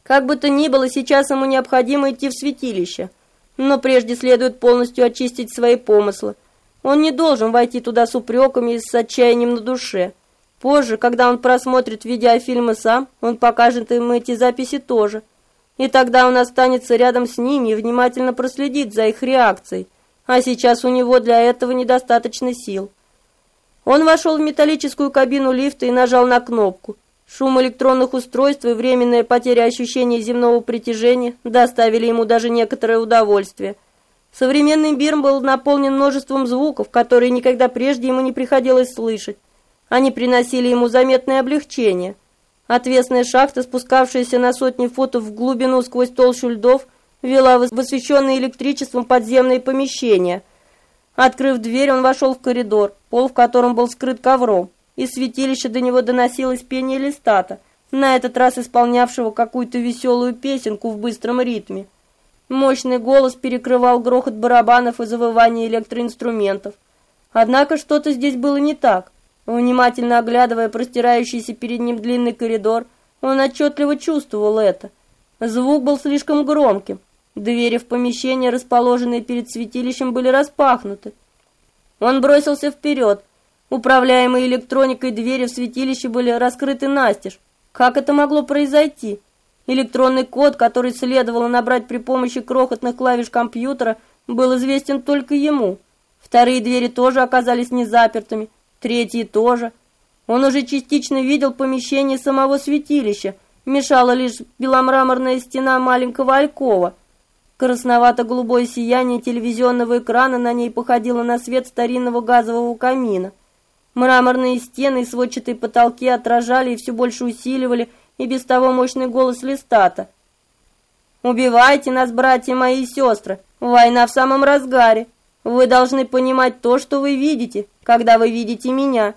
Как бы то ни было, сейчас ему необходимо идти в святилище, но прежде следует полностью очистить свои помыслы. Он не должен войти туда с упреками и с отчаянием на душе. Позже, когда он просмотрит видеофильмы сам, он покажет им эти записи тоже. И тогда он останется рядом с ними и внимательно проследит за их реакцией а сейчас у него для этого недостаточно сил. Он вошел в металлическую кабину лифта и нажал на кнопку. Шум электронных устройств и временная потеря ощущения земного притяжения доставили ему даже некоторое удовольствие. Современный мир был наполнен множеством звуков, которые никогда прежде ему не приходилось слышать. Они приносили ему заметное облегчение. Отвесная шахта, спускавшаяся на сотни футов в глубину сквозь толщу льдов, вела в освещенные электричеством подземные помещения. Открыв дверь, он вошел в коридор, пол в котором был скрыт ковром. Из святилища до него доносилось пение листата, на этот раз исполнявшего какую-то веселую песенку в быстром ритме. Мощный голос перекрывал грохот барабанов и завывание электроинструментов. Однако что-то здесь было не так. Внимательно оглядывая простирающийся перед ним длинный коридор, он отчетливо чувствовал это. Звук был слишком громким, Двери в помещение, расположенные перед святилищем, были распахнуты. Он бросился вперед. Управляемые электроникой двери в святилище были раскрыты настежь. Как это могло произойти? Электронный код, который следовало набрать при помощи крохотных клавиш компьютера, был известен только ему. Вторые двери тоже оказались не запертыми, третьи тоже. Он уже частично видел помещение самого святилища, мешала лишь беломраморная стена маленького алькова. Красновато-голубое сияние телевизионного экрана на ней походило на свет старинного газового камина. Мраморные стены и сводчатые потолки отражали и все больше усиливали и без того мощный голос Листата. «Убивайте нас, братья мои и сестры! Война в самом разгаре! Вы должны понимать то, что вы видите, когда вы видите меня!»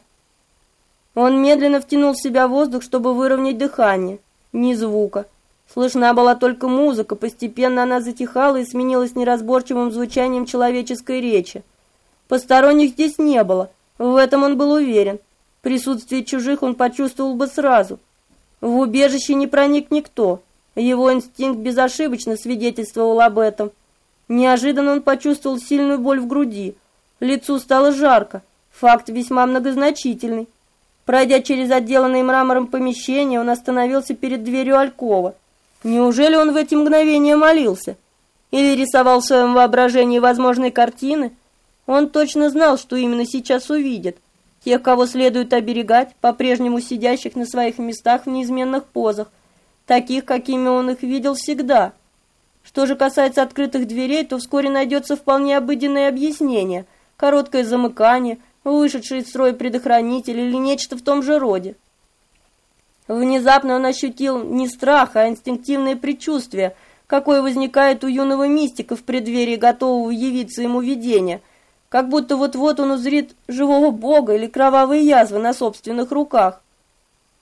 Он медленно втянул в себя воздух, чтобы выровнять дыхание. Ни звука. Слышна была только музыка, постепенно она затихала и сменилась неразборчивым звучанием человеческой речи. Посторонних здесь не было, в этом он был уверен. Присутствие чужих он почувствовал бы сразу. В убежище не проник никто. Его инстинкт безошибочно свидетельствовал об этом. Неожиданно он почувствовал сильную боль в груди. Лицу стало жарко. Факт весьма многозначительный. Пройдя через отделанное мрамором помещение, он остановился перед дверью алькова. Неужели он в эти мгновения молился? Или рисовал в своем воображении возможные картины? Он точно знал, что именно сейчас увидит. Тех, кого следует оберегать, по-прежнему сидящих на своих местах в неизменных позах, таких, какими он их видел всегда. Что же касается открытых дверей, то вскоре найдется вполне обыденное объяснение, короткое замыкание, вышедший из строя предохранитель или нечто в том же роде. Внезапно он ощутил не страх, а инстинктивное предчувствие, какое возникает у юного мистика в преддверии готового явиться ему видения – как будто вот-вот он узрит живого бога или кровавые язвы на собственных руках.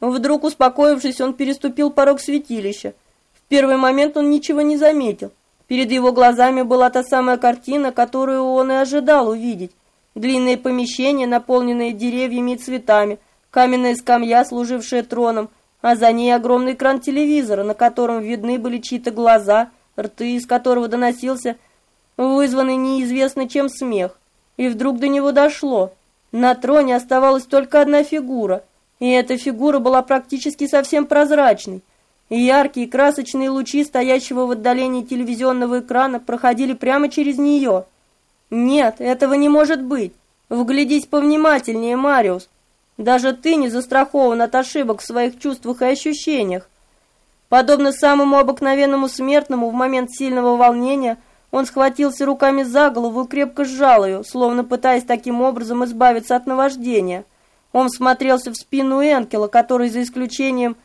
Вдруг, успокоившись, он переступил порог святилища. В первый момент он ничего не заметил. Перед его глазами была та самая картина, которую он и ожидал увидеть. Длинное помещение, наполненное деревьями и цветами, каменная скамья, служившая троном, а за ней огромный экран телевизора, на котором видны были чьи-то глаза, рты, из которого доносился вызванный неизвестно чем смех. И вдруг до него дошло. На троне оставалась только одна фигура, и эта фигура была практически совсем прозрачной. И яркие красочные лучи стоящего в отдалении телевизионного экрана проходили прямо через нее. Нет, этого не может быть. Вглядись повнимательнее, Мариус. Даже ты не застрахован от ошибок в своих чувствах и ощущениях. Подобно самому обыкновенному смертному в момент сильного волнения – он схватился руками за голову и крепко сжал ее, словно пытаясь таким образом избавиться от наваждения. Он смотрелся в спину Энкела, который, за исключением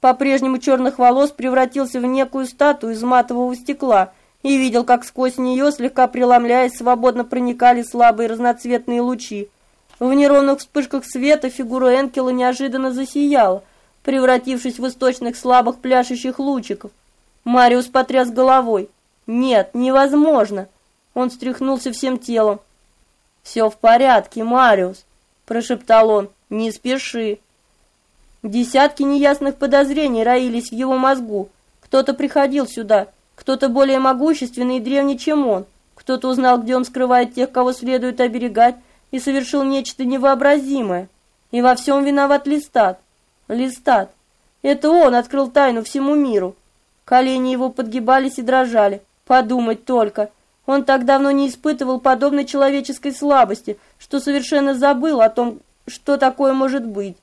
по-прежнему черных волос, превратился в некую статую из матового стекла и видел, как сквозь нее, слегка преломляясь, свободно проникали слабые разноцветные лучи. В неровных вспышках света фигура Энкела неожиданно засияла, превратившись в источник слабых пляшущих лучиков. Мариус потряс головой. «Нет, невозможно!» Он встряхнулся всем телом. «Все в порядке, Мариус!» – прошептал он. «Не спеши!» Десятки неясных подозрений роились в его мозгу. Кто-то приходил сюда, кто-то более могущественный и древний, чем он. Кто-то узнал, где он скрывает тех, кого следует оберегать, и совершил нечто невообразимое. И во всем виноват Листат. Листат. Это он открыл тайну всему миру. Колени его подгибались и дрожали. Подумать только. Он так давно не испытывал подобной человеческой слабости, что совершенно забыл о том, что такое может быть.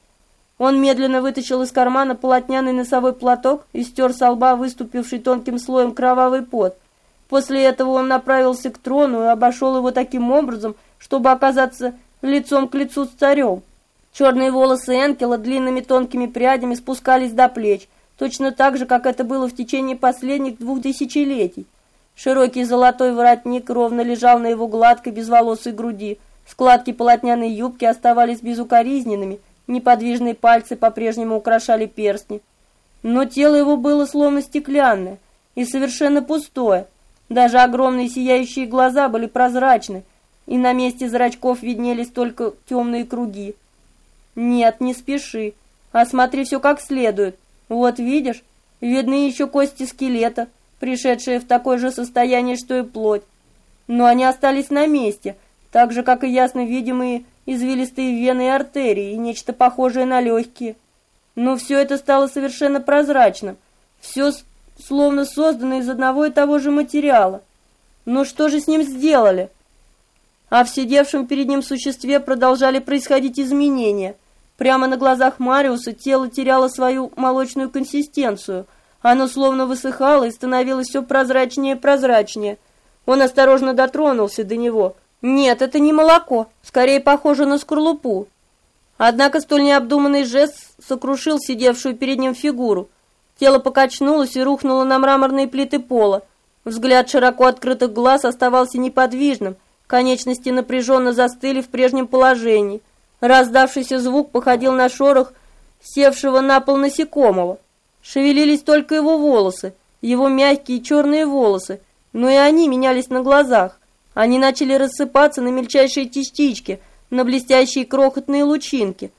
Он медленно вытащил из кармана полотняный носовой платок и стер с лба выступивший тонким слоем кровавый пот. После этого он направился к трону и обошел его таким образом, чтобы оказаться лицом к лицу с царем. Черные волосы Энкела длинными тонкими прядями спускались до плеч, точно так же, как это было в течение последних двух тысячелетий. Широкий золотой воротник ровно лежал на его гладкой безволосой груди. Складки полотняной юбки оставались безукоризненными, неподвижные пальцы по-прежнему украшали перстни. Но тело его было словно стеклянное и совершенно пустое. Даже огромные сияющие глаза были прозрачны, и на месте зрачков виднелись только темные круги. Нет, не спеши, осмотри все как следует. Вот видишь, видны еще кости скелета, пришедшие в такое же состояние, что и плоть. Но они остались на месте, так же, как и ясно видимые извилистые вены и артерии, и нечто похожее на легкие. Но все это стало совершенно прозрачным, все словно создано из одного и того же материала. Но что же с ним сделали? а в сидевшем перед ним существе продолжали происходить изменения. Прямо на глазах Мариуса тело теряло свою молочную консистенцию. Оно словно высыхало и становилось все прозрачнее и прозрачнее. Он осторожно дотронулся до него. Нет, это не молоко, скорее похоже на скорлупу. Однако столь необдуманный жест сокрушил сидевшую перед ним фигуру. Тело покачнулось и рухнуло на мраморные плиты пола. Взгляд широко открытых глаз оставался неподвижным, конечности напряженно застыли в прежнем положении. Раздавшийся звук походил на шорох севшего на пол насекомого. Шевелились только его волосы, его мягкие черные волосы, но и они менялись на глазах. Они начали рассыпаться на мельчайшие частички, на блестящие крохотные лучинки.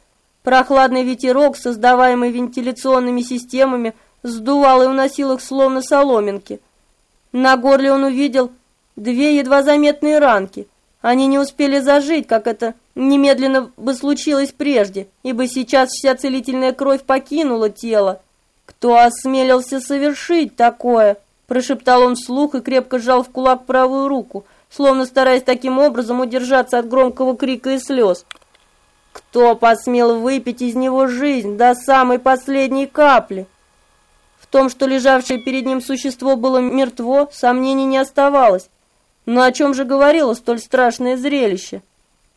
Прохладный ветерок, создаваемый вентиляционными системами, сдувал и уносил их словно соломинки. На горле он увидел две едва заметные ранки. Они не успели зажить, как это немедленно бы случилось прежде, ибо сейчас вся целительная кровь покинула тело. Кто осмелился совершить такое? прошептал он вслух и крепко сжал в кулак правую руку, словно стараясь таким образом удержаться от громкого крика и слез. Кто посмел выпить из него жизнь до самой последней капли? В том, что лежавшее перед ним существо было мертво, сомнений не оставалось. Но о чем же говорило столь страшное зрелище?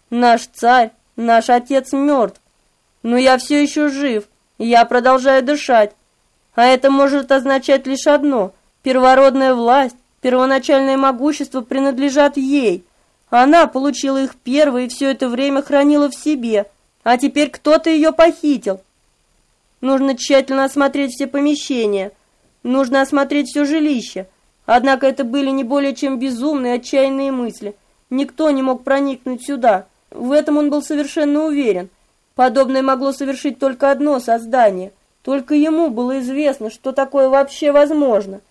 Наш царь, наш отец мертв. Но я все еще жив, я продолжаю дышать. А это может означать лишь одно. Первородная власть, первоначальное могущество принадлежат ей. Она получила их первой и все это время хранила в себе. А теперь кто-то ее похитил. Нужно тщательно осмотреть все помещения. Нужно осмотреть все жилище. Однако это были не более чем безумные, отчаянные мысли. Никто не мог проникнуть сюда. В этом он был совершенно уверен. Подобное могло совершить только одно создание. Только ему было известно, что такое вообще возможно.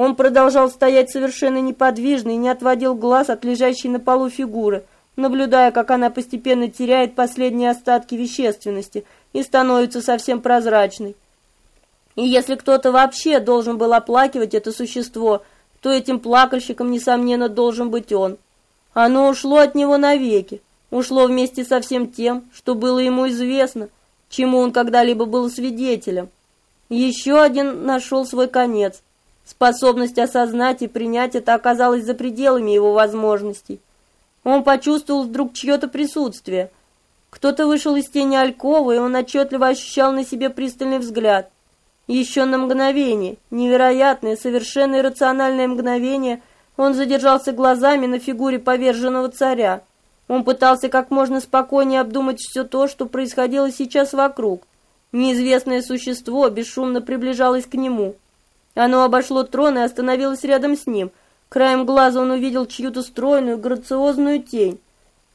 Он продолжал стоять совершенно неподвижно и не отводил глаз от лежащей на полу фигуры, наблюдая, как она постепенно теряет последние остатки вещественности – и становится совсем прозрачной. И если кто-то вообще должен был оплакивать это существо, то этим плакальщиком, несомненно, должен быть он. Оно ушло от него навеки, ушло вместе со всем тем, что было ему известно, чему он когда-либо был свидетелем. Еще один нашел свой конец. Способность осознать и принять это оказалась за пределами его возможностей. Он почувствовал вдруг чье-то присутствие – кто-то вышел из тени алькова, и он отчетливо ощущал на себе пристальный взгляд. Еще на мгновение, невероятное, совершенно иррациональное мгновение, он задержался глазами на фигуре поверженного царя. Он пытался как можно спокойнее обдумать все то, что происходило сейчас вокруг. Неизвестное существо бесшумно приближалось к нему. Оно обошло трон и остановилось рядом с ним. Краем глаза он увидел чью-то стройную, грациозную тень.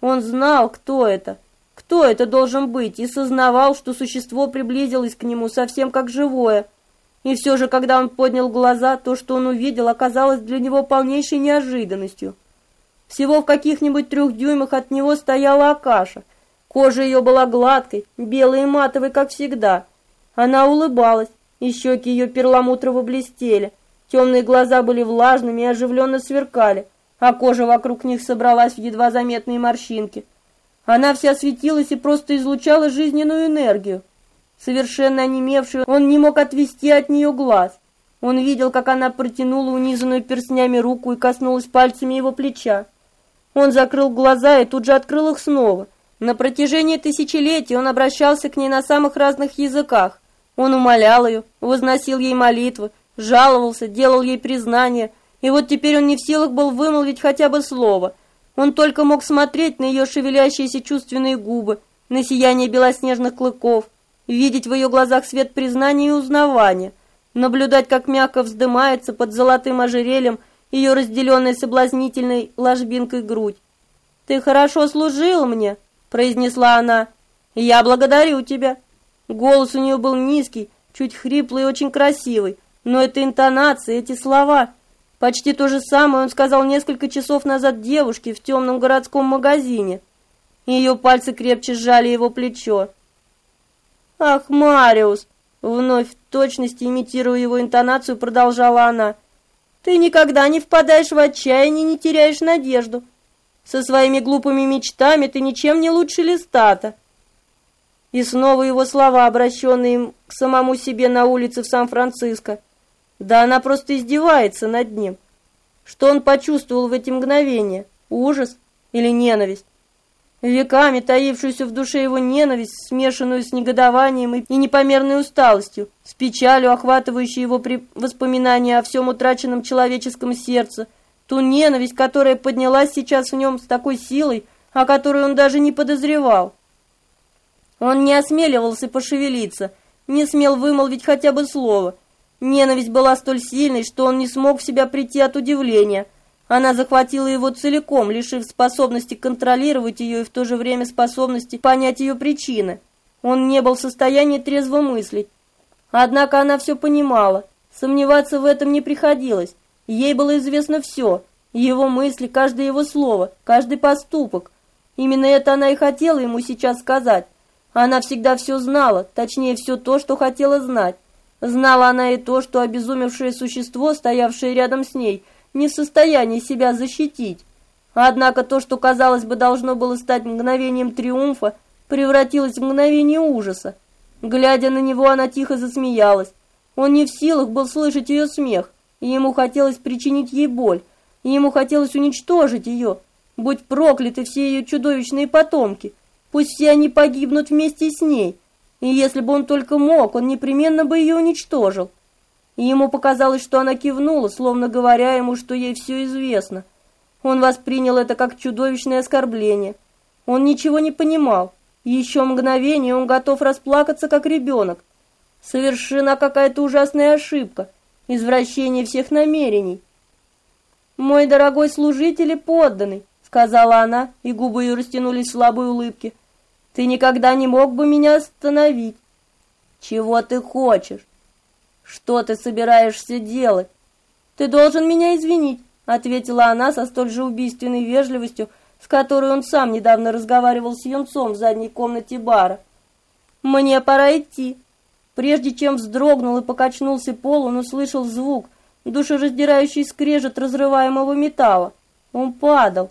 Он знал, кто это кто это должен быть, и сознавал, что существо приблизилось к нему совсем как живое. И все же, когда он поднял глаза, то, что он увидел, оказалось для него полнейшей неожиданностью. Всего в каких-нибудь трех дюймах от него стояла Акаша. Кожа ее была гладкой, белой и матовой, как всегда. Она улыбалась, и щеки ее перламутрово блестели. Темные глаза были влажными и оживленно сверкали, а кожа вокруг них собралась в едва заметные морщинки – она вся светилась и просто излучала жизненную энергию. Совершенно онемевший, он не мог отвести от нее глаз. Он видел, как она протянула унизанную перстнями руку и коснулась пальцами его плеча. Он закрыл глаза и тут же открыл их снова. На протяжении тысячелетий он обращался к ней на самых разных языках. Он умолял ее, возносил ей молитвы, жаловался, делал ей признания, и вот теперь он не в силах был вымолвить хотя бы слово – он только мог смотреть на ее шевелящиеся чувственные губы, на сияние белоснежных клыков, видеть в ее глазах свет признания и узнавания, наблюдать, как мягко вздымается под золотым ожерельем ее разделенная соблазнительной ложбинкой грудь. «Ты хорошо служил мне», — произнесла она. «Я благодарю тебя». Голос у нее был низкий, чуть хриплый и очень красивый, но эта интонация, эти слова — Почти то же самое он сказал несколько часов назад девушке в темном городском магазине. Ее пальцы крепче сжали его плечо. «Ах, Мариус!» Вновь в точности имитируя его интонацию, продолжала она. «Ты никогда не впадаешь в отчаяние, не теряешь надежду. Со своими глупыми мечтами ты ничем не лучше листата. И снова его слова, обращенные к самому себе на улице в Сан-Франциско. Да она просто издевается над ним. Что он почувствовал в эти мгновения? Ужас или ненависть? Веками таившуюся в душе его ненависть, смешанную с негодованием и непомерной усталостью, с печалью, охватывающей его при воспоминании о всем утраченном человеческом сердце, ту ненависть, которая поднялась сейчас в нем с такой силой, о которой он даже не подозревал. Он не осмеливался пошевелиться, не смел вымолвить хотя бы слово. Ненависть была столь сильной, что он не смог в себя прийти от удивления. Она захватила его целиком, лишив способности контролировать ее и в то же время способности понять ее причины. Он не был в состоянии трезво мыслить. Однако она все понимала. Сомневаться в этом не приходилось. Ей было известно все. Его мысли, каждое его слово, каждый поступок. Именно это она и хотела ему сейчас сказать. Она всегда все знала, точнее все то, что хотела знать. Знала она и то, что обезумевшее существо, стоявшее рядом с ней, не в состоянии себя защитить. Однако то, что, казалось бы, должно было стать мгновением триумфа, превратилось в мгновение ужаса. Глядя на него, она тихо засмеялась. Он не в силах был слышать ее смех, и ему хотелось причинить ей боль, и ему хотелось уничтожить ее. Будь прокляты все ее чудовищные потомки — Пусть все они погибнут вместе с ней. И если бы он только мог, он непременно бы ее уничтожил. И ему показалось, что она кивнула, словно говоря ему, что ей все известно. Он воспринял это как чудовищное оскорбление. Он ничего не понимал. Еще мгновение он готов расплакаться, как ребенок. Совершена какая-то ужасная ошибка, извращение всех намерений. «Мой дорогой служитель и подданный», — сказала она, и губы ее растянулись в слабой улыбке, — ты никогда не мог бы меня остановить. Чего ты хочешь? Что ты собираешься делать? Ты должен меня извинить, ответила она со столь же убийственной вежливостью, с которой он сам недавно разговаривал с юнцом в задней комнате бара. Мне пора идти. Прежде чем вздрогнул и покачнулся пол, он услышал звук, душераздирающий скрежет разрываемого металла. Он падал.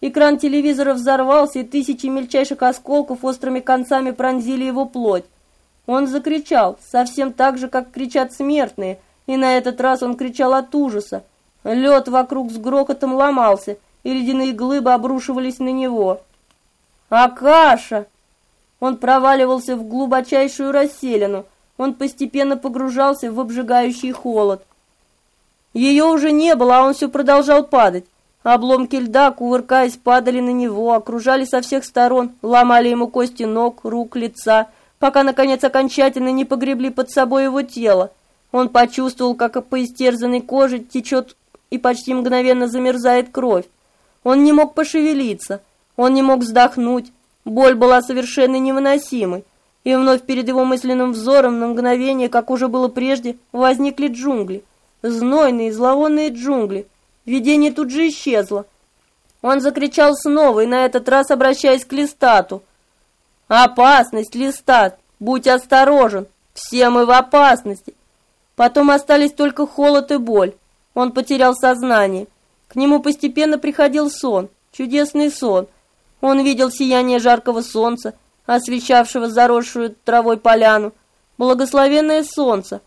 Экран телевизора взорвался, и тысячи мельчайших осколков острыми концами пронзили его плоть. Он закричал, совсем так же, как кричат смертные, и на этот раз он кричал от ужаса. Лед вокруг с грохотом ломался, и ледяные глыбы обрушивались на него. «Акаша!» Он проваливался в глубочайшую расселину, он постепенно погружался в обжигающий холод. Ее уже не было, а он все продолжал падать. Обломки льда, кувыркаясь, падали на него, окружали со всех сторон, ломали ему кости ног, рук, лица, пока, наконец, окончательно не погребли под собой его тело. Он почувствовал, как по истерзанной коже течет и почти мгновенно замерзает кровь. Он не мог пошевелиться, он не мог вздохнуть, боль была совершенно невыносимой. И вновь перед его мысленным взором на мгновение, как уже было прежде, возникли джунгли. Знойные, зловонные джунгли — Видение тут же исчезло. Он закричал снова, и на этот раз обращаясь к Листату. «Опасность, Листат! Будь осторожен! Все мы в опасности!» Потом остались только холод и боль. Он потерял сознание. К нему постепенно приходил сон, чудесный сон. Он видел сияние жаркого солнца, освещавшего заросшую травой поляну. Благословенное солнце.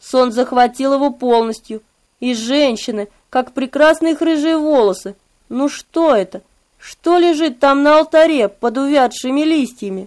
Сон захватил его полностью. И женщины, как прекрасные рыжие волосы. Ну что это? Что лежит там на алтаре под увядшими листьями?